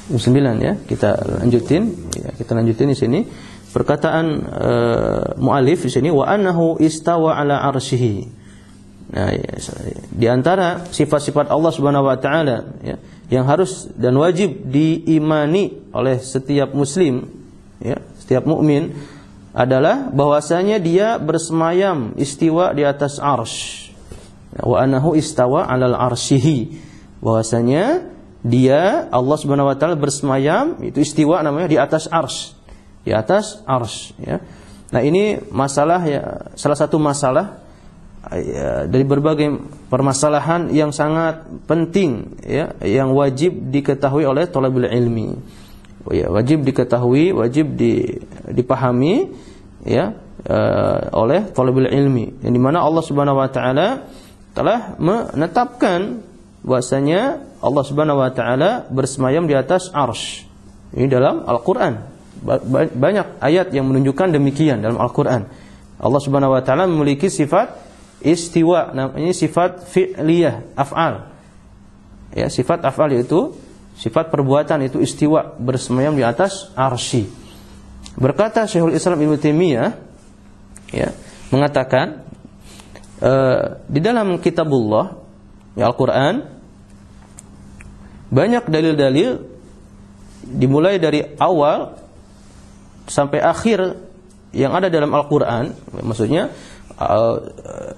Speaker 1: 9 ya, kita lanjutin ya, kita lanjutin di sini. Perkataan uh, mualif di sini wa annahu istawa ala arsyihi. Nah, ya, di antara sifat-sifat Allah Subhanahu wa taala ya, yang harus dan wajib diimani oleh setiap muslim ya, setiap mukmin adalah bahwasanya dia bersemayam istiwa di atas arsy. Wa anahu istawa 'alal arsyihi. Bahwasanya dia Allah Subhanahu wa taala bersemayam itu istiwa namanya di atas arsy. Di atas arsy ya. Nah, ini masalah ya salah satu masalah ya, dari berbagai permasalahan yang sangat penting ya yang wajib diketahui oleh thalabul ilmi. Ya, wajib diketahui, wajib di, dipahami ya uh, oleh thalabul ilmi. Yang di mana Allah Subhanahu wa taala telah menetapkan bahwasanya Allah Subhanahu wa taala bersemayam di atas arsy. Ini dalam Al-Qur'an. Banyak ayat yang menunjukkan demikian dalam Al-Qur'an. Allah Subhanahu wa taala memiliki sifat istiwa namanya sifat fi'liyah af'al ya sifat af'al itu sifat perbuatan itu istiwa bersemayam di atas arsy berkata Syekhul Islam Ibnu Taimiyah ya mengatakan uh, di dalam kitabullah ya Al-Qur'an banyak dalil-dalil dimulai dari awal sampai akhir yang ada dalam Al-Qur'an. Maksudnya Uh,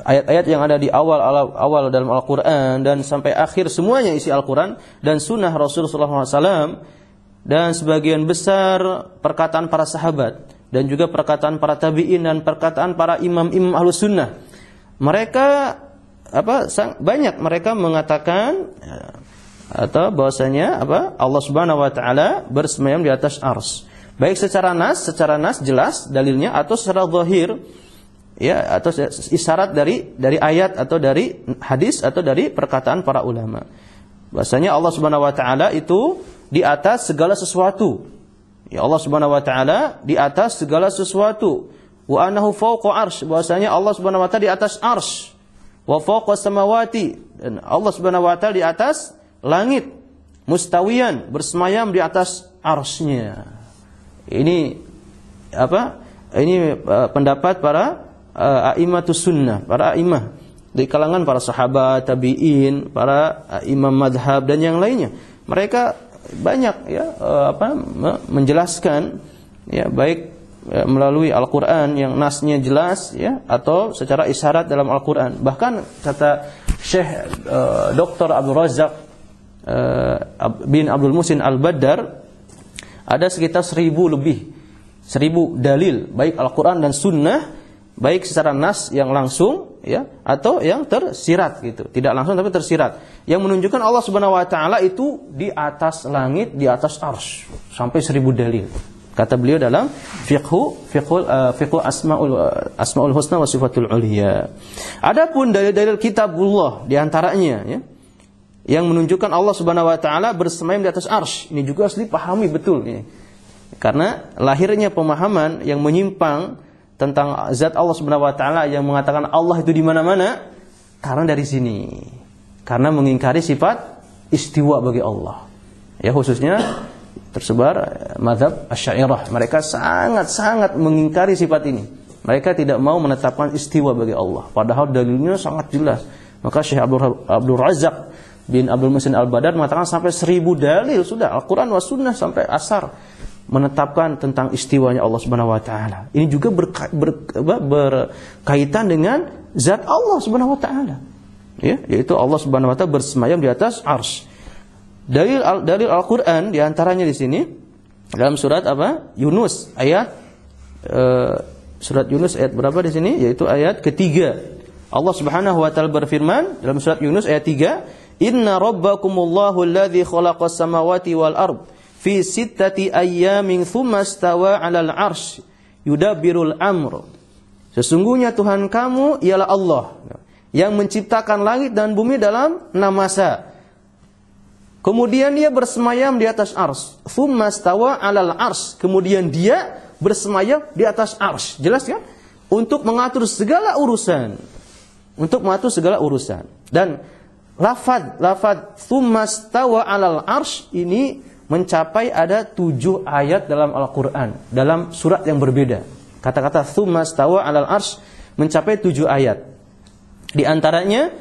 Speaker 1: ayat-ayat yang ada di awal awal dalam Al-Qur'an dan sampai akhir semuanya isi Al-Qur'an dan sunnah Rasulullah SAW dan sebagian besar perkataan para sahabat dan juga perkataan para tabi'in dan perkataan para imam-imam ahlu sunnah mereka apa banyak mereka mengatakan ya, atau bahwasanya apa Allah Subhanahu wa taala bersemayam di atas ars baik secara nas secara nas jelas dalilnya atau secara zahir ya atau isyarat dari dari ayat atau dari hadis atau dari perkataan para ulama. Bahasanya Allah Subhanahu wa taala itu di atas segala sesuatu. Ya Allah Subhanahu wa taala di atas segala sesuatu. Wa annahu fawqa arsy. Bahasanya Allah Subhanahu wa taala di atas arsy. Wa fawqa samawati. Dan Allah Subhanahu wa taala di atas langit. Mustawiyan bersemayam di atas arsy-Nya. Ini apa? Ini uh, pendapat para uh, aimatus sunnah, para aimah di kalangan para sahabat, tabi'in, para imam madhab dan yang lainnya. Mereka banyak ya uh, apa menjelaskan ya baik ya, melalui Al-Qur'an yang nasnya jelas ya atau secara isyarat dalam Al-Qur'an. Bahkan kata Syekh uh, Dr. Abdul Razak uh, bin Abdul Musin Al-Baddar ada sekitar seribu lebih seribu dalil baik Al-Quran dan Sunnah baik secara nas yang langsung ya atau yang tersirat gitu. Tidak langsung tapi tersirat. Yang menunjukkan Allah Subhanahu Wa Taala itu di atas langit di atas ars sampai seribu dalil. Kata beliau dalam fiqhu fiqhul uh, fiqhu asmaul uh, asmaul husna wa sifatul uliya adapun dalil-dalil kitabullah di antaranya ya yang menunjukkan Allah Subhanahu wa taala bersemayam di atas arsy. Ini juga harus dipahami betul ini. Karena lahirnya pemahaman yang menyimpang tentang zat Allah Subhanahu wa taala yang mengatakan Allah itu di mana-mana karena dari sini. Karena mengingkari sifat istiwa bagi Allah. Ya khususnya tersebar mazhab Asy'ariyah. Mereka sangat-sangat mengingkari sifat ini. Mereka tidak mau menetapkan istiwa bagi Allah. Padahal dalilnya sangat jelas. Maka Syekh Abdul, Abdul Razak bin Abdul Musin Al-Badar mengatakan sampai seribu dalil sudah Al-Quran wa sunnah sampai asar menetapkan tentang istiwanya Allah Subhanahu wa taala. Ini juga berka, ber, berkaitan dengan zat Allah Subhanahu wa taala. Ya, yaitu Allah Subhanahu wa taala bersemayam di atas arsy. Dalil dalil Al-Qur'an di antaranya di sini dalam surat apa? Yunus ayat uh, surat Yunus ayat berapa di sini? Yaitu ayat ketiga. Allah Subhanahu wa taala berfirman dalam surat Yunus ayat 3 Inna rabbakumullahu alladhi khalaqas samawati wal ard fi sittati ayyamin thumma stawa 'alal 'arsy yudabbirul amr. Sesungguhnya Tuhan kamu ialah Allah yang menciptakan langit dan bumi dalam enam masa. Kemudian dia bersemayam di atas ars. Thumma stawa 'alal 'arsy. Kemudian dia bersemayam di atas ars. Jelas kan? Untuk mengatur segala urusan. Untuk mengatur segala urusan. Dan lafad lafad tawa alal arsh ini mencapai ada tujuh ayat dalam Al-Quran dalam surat yang berbeda. Kata-kata tawa alal arsh mencapai tujuh ayat. Di antaranya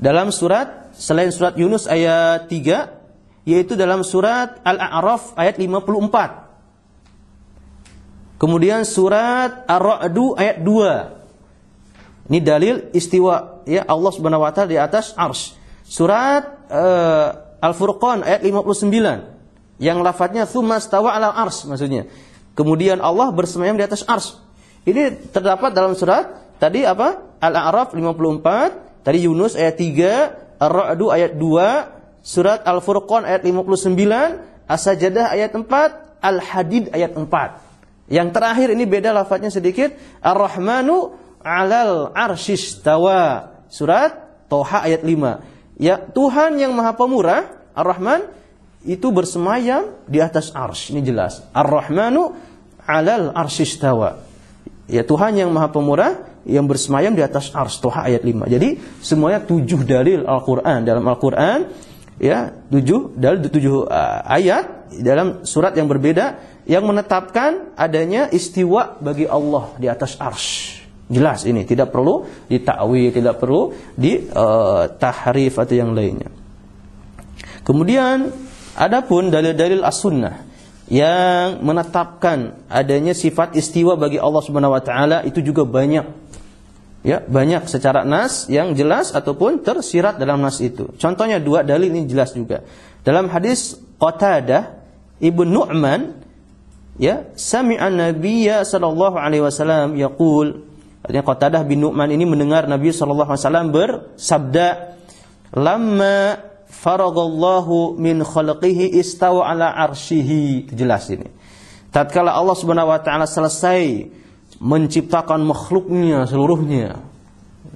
Speaker 1: dalam surat selain surat Yunus ayat 3 yaitu dalam surat Al-A'raf ayat 54 kemudian surat Ar-Ra'du ayat 2 ini dalil istiwa ya Allah Subhanahu wa taala di atas arsy Surat uh, Al-Furqan ayat 59 yang lafadznya tsumma stawa 'alal ars maksudnya. Kemudian Allah bersemayam di atas ars. Ini terdapat dalam surat tadi apa? Al-A'raf 54, tadi Yunus ayat 3, Ar-Ra'du ayat 2, surat Al-Furqan ayat 59, As-Sajdah ayat 4, Al-Hadid ayat 4. Yang terakhir ini beda lafadznya sedikit, Ar-Rahmanu 'alal arsyistawa. Surat Toha ayat 5. Ya, Tuhan yang Maha Pemurah, Ar-Rahman itu bersemayam di atas ars. Ini jelas. Ar-Rahmanu 'alal arsistawa. Ya, Tuhan yang Maha Pemurah yang bersemayam di atas ars. Toha ayat 5. Jadi semuanya tujuh dalil Al-Qur'an dalam Al-Qur'an ya, tujuh dalil tujuh uh, ayat dalam surat yang berbeda yang menetapkan adanya istiwa bagi Allah di atas ars. Jelas ini tidak perlu ditakwil, tidak perlu di uh, atau yang lainnya. Kemudian adapun dalil-dalil as-sunnah yang menetapkan adanya sifat istiwa bagi Allah Subhanahu wa taala itu juga banyak. Ya, banyak secara nas yang jelas ataupun tersirat dalam nas itu. Contohnya dua dalil ini jelas juga. Dalam hadis Qatadah Ibnu Nu'man ya, sami'an Nabiyya sallallahu alaihi wasallam yaqul Artinya Qatadah bin Nu'man ini mendengar Nabi sallallahu alaihi wasallam bersabda, "Lamma faragallahu min khalqihi istawa ala arsyihi." Jelas ini. Tatkala Allah Subhanahu wa taala selesai menciptakan makhluknya seluruhnya.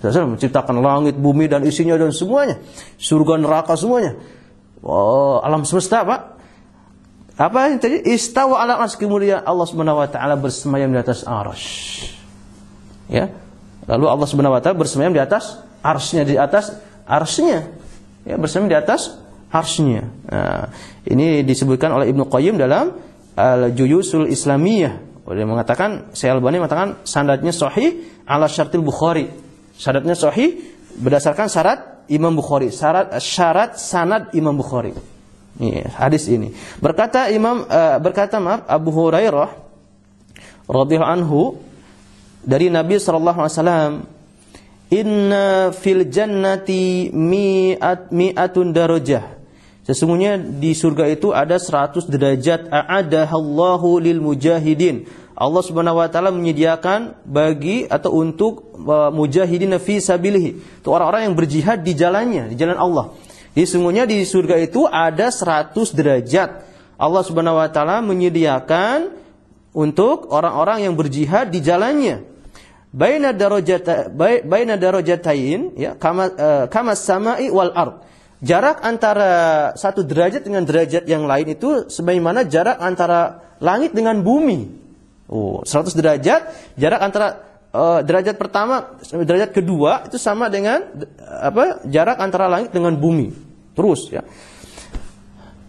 Speaker 1: Menciptakan langit, bumi dan isinya dan semuanya. Surga neraka semuanya. Oh, alam semesta, Pak. Apa yang tadi? Istawa ala arsy kemudian Allah Subhanahu wa taala bersemayam di atas arsy ya lalu Allah Subhanahu wa taala bersemayam di atas arsnya di atas arsnya ya bersemayam di atas arsnya nah, ini disebutkan oleh Ibnu Qayyim dalam Al-Juyusul Islamiyah Dia mengatakan Syekh Albani mengatakan sanadnya sahih ala syartil Bukhari. Sanadnya sahih berdasarkan syarat Imam Bukhari, syarat syarat sanad Imam Bukhari. Ini hadis ini. Berkata Imam uh, berkata maaf Abu Hurairah radhiyallahu anhu dari Nabi sallallahu alaihi wasallam Inna fil jannati mi'at mi'atun darajah. Sesungguhnya di surga itu ada 100 derajat a'adahallahu lil mujahidin. Allah Subhanahu wa taala menyediakan bagi atau untuk uh, mujahidin fi sabilihi. Itu orang-orang yang berjihad di jalannya, di jalan Allah. Jadi sesungguhnya di surga itu ada 100 derajat. Allah Subhanahu wa taala menyediakan untuk orang-orang yang berjihad di jalannya baina darajata baina darajatain ya kama uh, kama samai wal ard. Jarak antara satu derajat dengan derajat yang lain itu sebagaimana jarak antara langit dengan bumi. Oh, 100 derajat, jarak antara uh, derajat pertama derajat kedua itu sama dengan apa? jarak antara langit dengan bumi. Terus ya.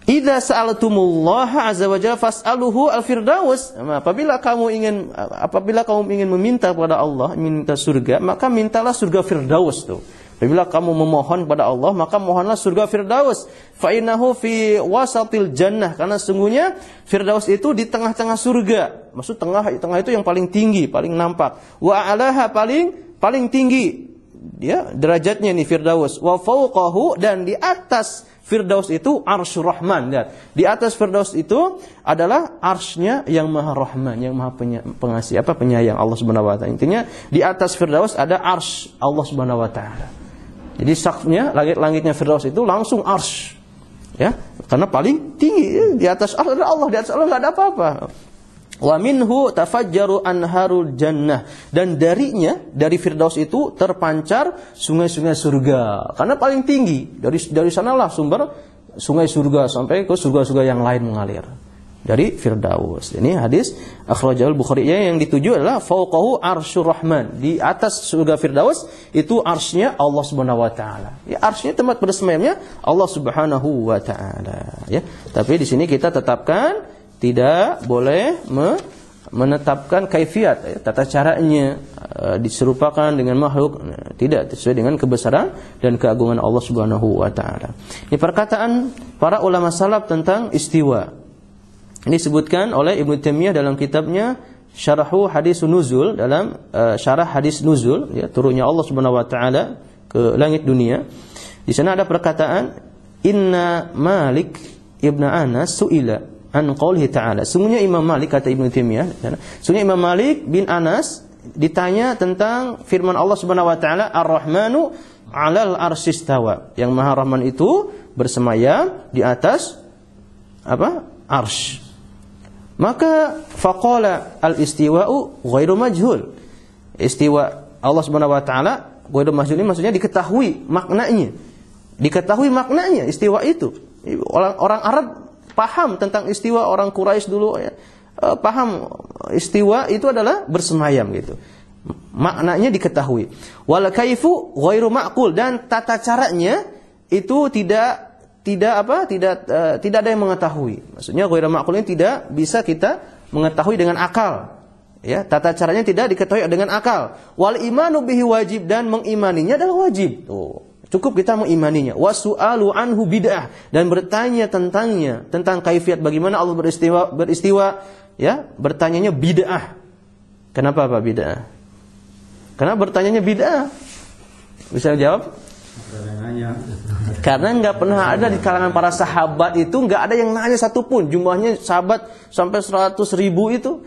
Speaker 1: Idza sa'altumullaha azza wa jalla fas'aluhu al-firdaus. Apabila kamu ingin apabila kamu ingin meminta kepada Allah, minta surga, maka mintalah surga Firdaus tuh. Apabila kamu memohon kepada Allah, maka mohonlah surga Firdaus. Fa innahu fi wasatil jannah karena sungguhnya Firdaus itu di tengah-tengah surga. Maksud tengah tengah itu yang paling tinggi, paling nampak. Wa alaha paling paling tinggi ya derajatnya nih Firdaus. Wa fawqahu dan di atas Firdaus itu arsyur rahman. Lihat. Di atas Firdaus itu adalah arsnya yang maha rahman, yang maha pengasih, apa penyayang Allah subhanahu wa ta'ala. Intinya di atas Firdaus ada ars Allah subhanahu wa ta'ala. Jadi sakfnya, langit-langitnya Firdaus itu langsung ars. Ya, karena paling tinggi di atas ada Allah, di atas Allah nggak ada apa-apa. Wa minhu tafajjaru anharul jannah dan darinya dari Firdaus itu terpancar sungai-sungai surga. Karena paling tinggi dari dari sanalah sumber sungai surga sampai ke surga-surga yang lain mengalir dari Firdaus. Ini hadis akhrajul Bukhari yang dituju adalah fauqahu arsyur rahman. Di atas surga Firdaus itu arsnya Allah Subhanahu wa taala. Ya arsnya tempat bersemayamnya Allah Subhanahu wa taala, ya. Tapi di sini kita tetapkan tidak boleh me menetapkan kaifiat ya, tata caranya uh, diserupakan dengan makhluk tidak sesuai dengan kebesaran dan keagungan Allah Subhanahu wa taala. Ini perkataan para ulama salaf tentang istiwa. Ini disebutkan oleh Ibnu Taimiyah dalam kitabnya Syarahu Hadis Nuzul dalam uh, syarah hadis nuzul ya turunnya Allah Subhanahu wa taala ke langit dunia. Di sana ada perkataan Inna Malik Ibnu Anas suila an qaulihi ta'ala. Sungguhnya Imam Malik kata Ibnu Taimiyah, sungguhnya Imam Malik bin Anas ditanya tentang firman Allah Subhanahu wa taala Ar-Rahmanu 'alal arsistawa. Yang Maha Rahman itu bersemayam di atas apa? Arsy. Maka faqala al-istiwa'u ghairu majhul. Istiwa Allah Subhanahu wa taala ghairu majhul ini maksudnya diketahui maknanya. Diketahui maknanya istiwa itu. Orang orang Arab paham tentang istiwa orang Quraisy dulu ya. E, paham istiwa itu adalah bersemayam gitu. Maknanya diketahui. Wal kaifu ghairu ma'qul dan tata caranya itu tidak tidak apa? tidak uh, tidak ada yang mengetahui. Maksudnya ghairu ma'qul ini tidak bisa kita mengetahui dengan akal. Ya, tata caranya tidak diketahui dengan akal. Wal imanu bihi wajib dan mengimaninya adalah wajib. Tuh. Cukup kita mengimaninya. Wasu'alu anhu bid'ah dan bertanya tentangnya, tentang kaifiat bagaimana Allah beristiwa beristiwa ya, bertanyanya bid'ah. Kenapa Pak bid'ah? Karena bertanyanya bid'ah. Bisa jawab? Karena nggak pernah ada di kalangan para sahabat itu nggak ada yang nanya satupun. Jumlahnya sahabat sampai 100 ribu itu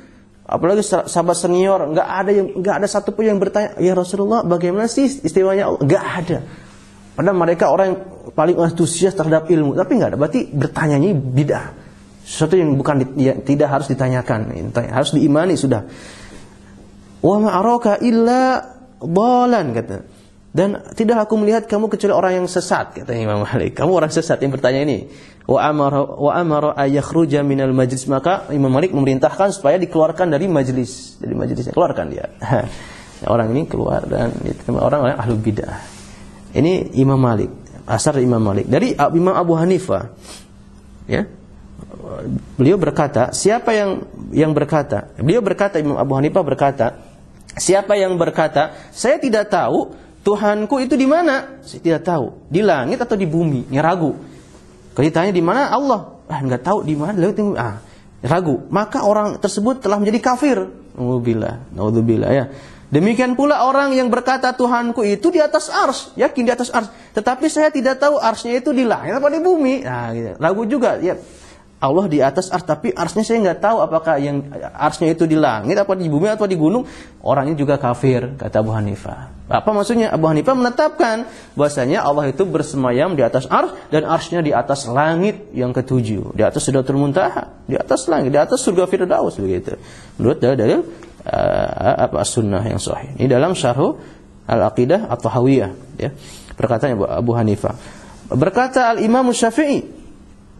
Speaker 1: apalagi sahabat senior nggak ada yang nggak ada satupun yang bertanya ya Rasulullah bagaimana sih istimewanya Allah nggak ada Padahal mereka orang yang paling antusias terhadap ilmu, tapi enggak ada. Berarti bertanyanya bidah. Sesuatu yang bukan ya, tidak harus ditanyakan, harus diimani sudah. Wa ma'araka illa balan kata. Dan tidak aku melihat kamu kecuali orang yang sesat kata Imam Malik. Kamu orang sesat yang bertanya ini. Wa amara wa amara ayakhruja minal majlis maka Imam Malik memerintahkan supaya dikeluarkan dari majlis. Dari majlisnya keluarkan dia. orang ini keluar dan orang orang ahlu bidah. Ini Imam Malik, asar Imam Malik. Dari Imam Abu Hanifah. Ya. beliau berkata, siapa yang yang berkata? Beliau berkata Imam Abu Hanifah berkata, siapa yang berkata, saya tidak tahu Tuhanku itu di mana? Saya tidak tahu. Di langit atau di bumi? Ini ragu. Kalau ditanya di mana Allah, ah nggak tahu di mana. Lalu ah ragu. Maka orang tersebut telah menjadi kafir. Nauzubillah, nauzubillah ya. Demikian pula orang yang berkata Tuhanku itu di atas ars, yakin di atas ars. Tetapi saya tidak tahu arsnya itu di langit atau di bumi. Nah, gitu. ragu juga. Ya, Allah di atas ars tapi arsnya saya nggak tahu apakah yang arsnya itu di langit apa di bumi atau di gunung orangnya juga kafir kata Abu Hanifah apa maksudnya Abu Hanifah menetapkan bahwasanya Allah itu bersemayam di atas ars dan arsnya di atas langit yang ketujuh di atas Sidratul Muntaha di atas langit di atas surga Firdaus begitu menurut dalil uh, apa sunnah yang sahih ini dalam syarh al-aqidah atau hawiyah ya perkataan Abu Hanifah berkata al-Imam Syafi'i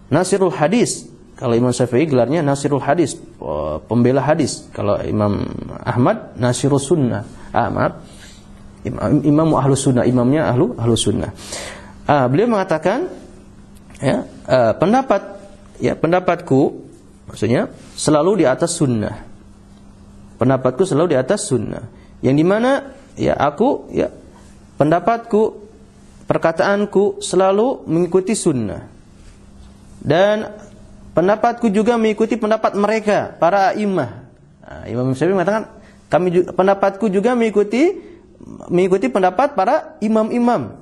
Speaker 1: Nasirul Hadis kalau Imam Syafi'i gelarnya Nasirul Hadis, oh, pembela hadis. Kalau Imam Ahmad Nasirul Sunnah. Ah, maaf. Imam, Imam Ahlu Sunnah, imamnya Ahlu Ahlu Sunnah. Ah, beliau mengatakan ya, uh, pendapat ya pendapatku maksudnya selalu di atas sunnah. Pendapatku selalu di atas sunnah. Yang di mana ya aku ya pendapatku perkataanku selalu mengikuti sunnah. Dan Pendapatku juga mengikuti pendapat mereka, para imam. Nah, imam Syafi'i mengatakan, kami juga, pendapatku juga mengikuti mengikuti pendapat para imam-imam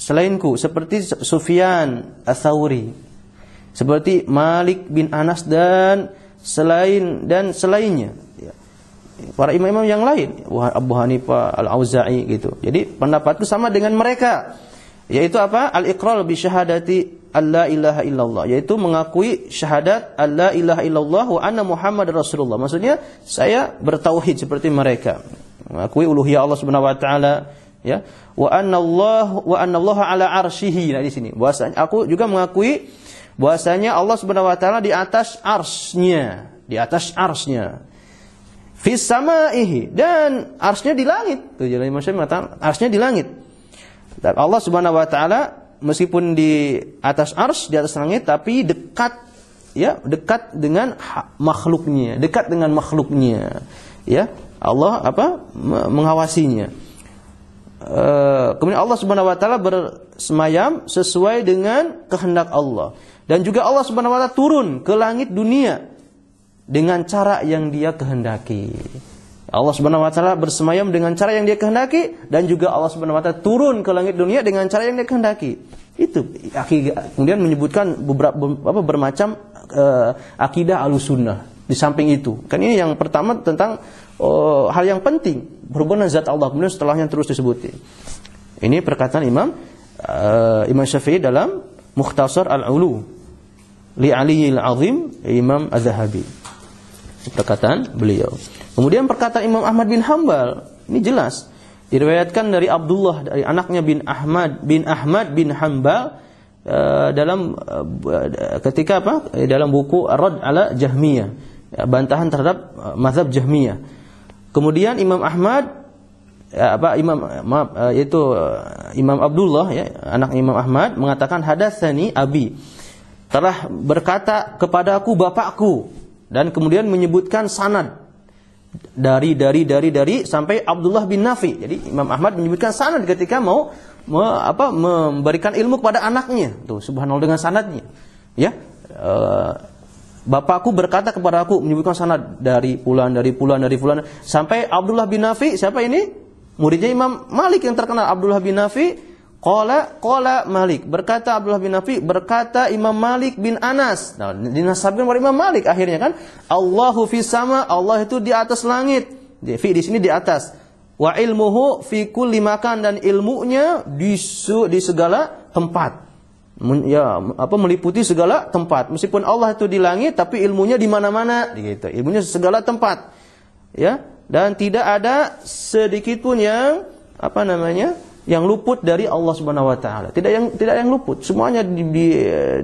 Speaker 1: selainku seperti Sufyan Ats-Tsauri, seperti Malik bin Anas dan selain dan selainnya. Para imam-imam yang lain, Abu Hanifah, Al-Auza'i gitu. Jadi pendapatku sama dengan mereka. Yaitu apa? Al-iqrar bi syahadati alla ilaha illallah. Yaitu mengakui syahadat alla ilaha illallah wa anna muhammad rasulullah. Maksudnya saya bertauhid seperti mereka. Mengakui uluhiyah Allah Subhanahu wa taala ya. Wa anna Allah wa anna Allah ala arsyihi nah di sini. Bahwasanya aku juga mengakui bahwasanya Allah Subhanahu wa taala di atas arsnya. Di atas arsnya fis samaihi. Dan arsnya di langit. Tuh jadi maksudnya mengatakan arsnya di langit. Dan Allah Subhanahu wa taala meskipun di atas ars di atas langit tapi dekat ya dekat dengan makhluknya dekat dengan makhluknya ya. Allah apa mengawasinya. E, kemudian Allah subhanahu wa taala bersemayam sesuai dengan kehendak Allah. Dan juga Allah subhanahu wa taala turun ke langit dunia dengan cara yang dia kehendaki Allah Subhanahu wa taala bersemayam dengan cara yang Dia kehendaki dan juga Allah Subhanahu wa taala turun ke langit dunia dengan cara yang Dia kehendaki. Itu kemudian menyebutkan beberapa apa bermacam uh, akidah Ahlussunnah di samping itu. Kan ini yang pertama tentang uh, hal yang penting berhubungan zat Allah kemudian setelahnya terus disebutin. Ini perkataan Imam uh, Imam Syafi'i dalam Mukhtasar Al-Ulu li Aliyil Azim Imam Az-Zahabi. Perkataan beliau. Kemudian perkataan Imam Ahmad bin Hambal ini jelas diriwayatkan dari Abdullah dari anaknya bin Ahmad bin Ahmad bin Hambal uh, dalam uh, ketika apa dalam buku Rad ala Jahmiyah ya, bantahan terhadap uh, mazhab Jahmiyah. Kemudian Imam Ahmad ya, apa Imam maaf yaitu Imam Abdullah ya anak Imam Ahmad mengatakan hadatsani abi telah berkata kepadaku bapakku dan kemudian menyebutkan sanad dari dari dari dari sampai Abdullah bin Nafi. Jadi Imam Ahmad menyebutkan sanad ketika mau me, apa memberikan ilmu kepada anaknya. Tuh subhanallah dengan sanadnya. Ya. E, Bapakku berkata kepada aku menyebutkan sanad dari pulan dari pulan dari pulan sampai Abdullah bin Nafi siapa ini? Muridnya Imam Malik yang terkenal Abdullah bin Nafi Qala qala Malik berkata Abdullah bin Nafi berkata Imam Malik bin Anas. Nah, dinasabkan oleh Imam Malik akhirnya kan Allahu fi sama Allah itu di atas langit. Di, fi di sini di atas. Wa ilmuhu fi kulli makan dan ilmunya di di segala tempat. Ya, apa meliputi segala tempat. Meskipun Allah itu di langit tapi ilmunya di mana-mana gitu. Ilmunya segala tempat. Ya, dan tidak ada sedikit pun yang apa namanya? Yang luput dari Allah Subhanahu wa taala. Tidak yang tidak yang luput, semuanya di di,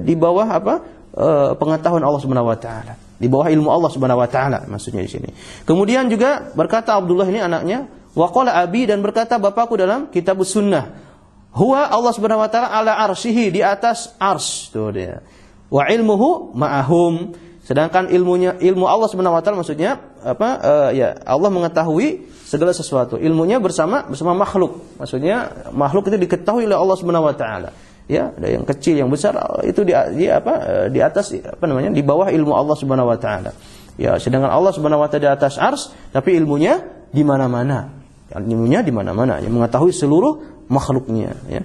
Speaker 1: di bawah apa? Uh, pengetahuan Allah Subhanahu wa taala. Di bawah ilmu Allah Subhanahu wa taala maksudnya di sini. Kemudian juga berkata Abdullah ini anaknya, wa qala abi dan berkata bapakku dalam kitab sunnah. Huwa Allah Subhanahu wa taala ala arsyihi di atas ars tuh dia. wa ilmuhu ma'ahum. Sedangkan ilmunya ilmu Allah Subhanahu wa taala maksudnya apa? Uh, ya, Allah mengetahui segala sesuatu. Ilmunya bersama bersama makhluk. Maksudnya makhluk itu diketahui oleh Allah Subhanahu wa taala. Ya, ada yang kecil, yang besar itu di, di apa? Eh, di atas apa namanya? Di bawah ilmu Allah Subhanahu wa taala. Ya, sedangkan Allah Subhanahu wa taala di atas ars, tapi ilmunya di mana-mana. Ilmunya di mana-mana, yang mengetahui seluruh makhluknya, ya.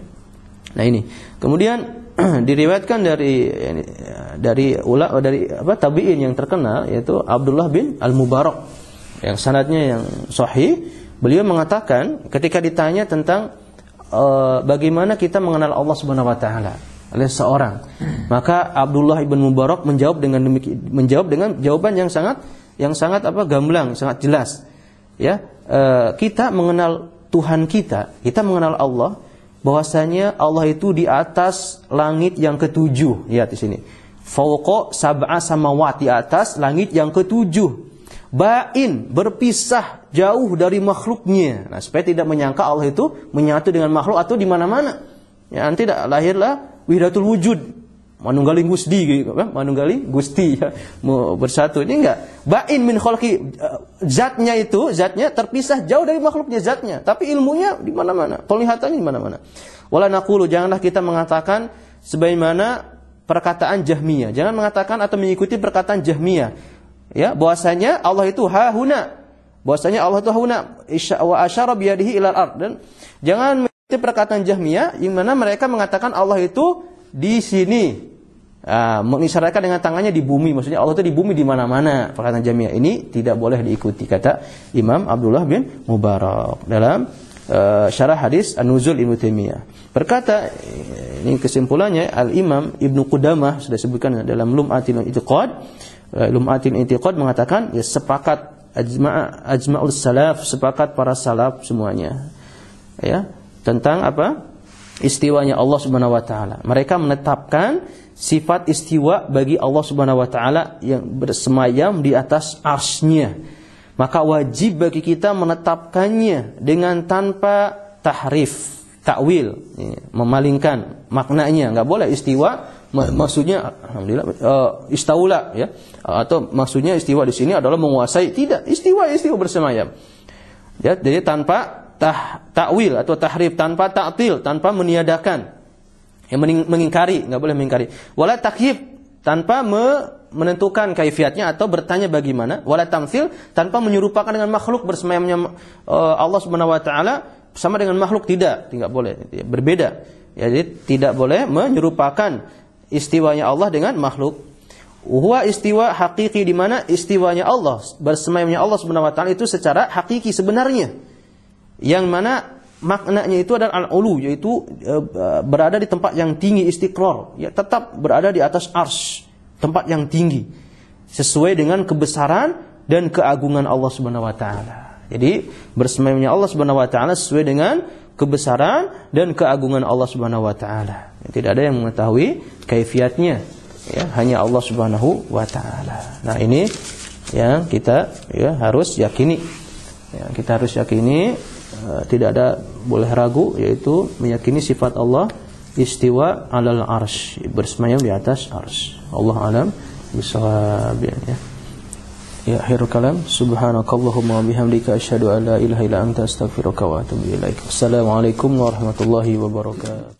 Speaker 1: Nah, ini. Kemudian diriwayatkan dari dari ula dari apa tabiin yang terkenal yaitu Abdullah bin Al Mubarak yang sanadnya yang sahih beliau mengatakan ketika ditanya tentang uh, bagaimana kita mengenal Allah Subhanahu wa taala oleh seorang maka Abdullah bin Mubarak menjawab dengan menjawab dengan jawaban yang sangat yang sangat apa gamblang sangat jelas. Ya uh, kita mengenal Tuhan kita kita mengenal Allah bahwasanya Allah itu di atas langit yang ketujuh. Lihat di sini. Fauqa sab'a samawat di atas langit yang ketujuh. Bain berpisah jauh dari makhluknya. Nah, supaya tidak menyangka Allah itu menyatu dengan makhluk atau di mana-mana. Ya, nanti lahirlah wihdatul wujud manunggaling gusti gitu manunggaling gusti ya. Mau bersatu. Ini enggak? Bain min zatnya itu zatnya terpisah jauh dari makhluknya zatnya. Tapi ilmunya di mana-mana. Penglihatannya di mana-mana. Wala naqulu janganlah kita mengatakan sebagaimana perkataan Jahmiyah. Jangan mengatakan atau mengikuti perkataan Jahmiyah. Ya bahwasanya Allah itu hahuna bahwasanya Allah itu hahuna wa asyara biyadihi ilal ard. Dan jangan mengikuti perkataan Jahmiyah yang mana mereka mengatakan Allah itu di sini. Uh, mengisyaratkan dengan tangannya di bumi. Maksudnya Allah itu di bumi di mana-mana. Perkataan jamiah ini tidak boleh diikuti kata Imam Abdullah bin Mubarak dalam uh, syarah hadis An-Nuzul Ibnu Taimiyah. Berkata ini kesimpulannya Al-Imam Ibnu Qudamah sudah sebutkan dalam Lum'atil I'tiqad uh, Lum'atil I'tiqad mengatakan ya sepakat ajma' ajma'ul salaf sepakat para salaf semuanya. Ya tentang apa istiwanya Allah Subhanahu wa taala. Mereka menetapkan sifat istiwa bagi Allah Subhanahu wa taala yang bersemayam di atas arsy-Nya. Maka wajib bagi kita menetapkannya dengan tanpa tahrif, takwil, memalingkan maknanya. Enggak boleh istiwa maksudnya alhamdulillah uh, istaula ya atau maksudnya istiwa di sini adalah menguasai tidak istiwa istiwa bersemayam ya jadi tanpa tah, takwil atau tahrif tanpa taktil, tanpa meniadakan. Yang mengingkari, nggak boleh mengingkari. Wala takyib tanpa me menentukan kaifiatnya atau bertanya bagaimana. Wala tamthil tanpa menyerupakan dengan makhluk bersemayamnya uh, Allah Subhanahu wa taala sama dengan makhluk tidak, tidak boleh. Berbeda. Jadi tidak boleh menyerupakan istiwanya Allah dengan makhluk. Huwa istiwa hakiki di mana istiwanya Allah bersemayamnya Allah Subhanahu wa taala itu secara hakiki sebenarnya yang mana maknanya itu adalah al-ulu yaitu e, berada di tempat yang tinggi istiqrar ya tetap berada di atas ars tempat yang tinggi sesuai dengan kebesaran dan keagungan Allah Subhanahu wa taala. Jadi bersemayamnya Allah Subhanahu wa taala sesuai dengan kebesaran dan keagungan Allah Subhanahu wa taala. Tidak ada yang mengetahui kaifiatnya ya hanya Allah Subhanahu wa taala. Nah, ini yang kita ya harus yakini. Ya, kita harus yakini Eh, tidak ada boleh ragu yaitu meyakini sifat Allah istiwa alal arsh bersemayam di atas arsh. Allah alam bisawab. Ya. Ya akhir kalam. Subhanakallahumma wa bihamdika asyhadu an la ilaha illa anta astaghfiruka wa atubu ilaik. Assalamualaikum warahmatullahi wabarakatuh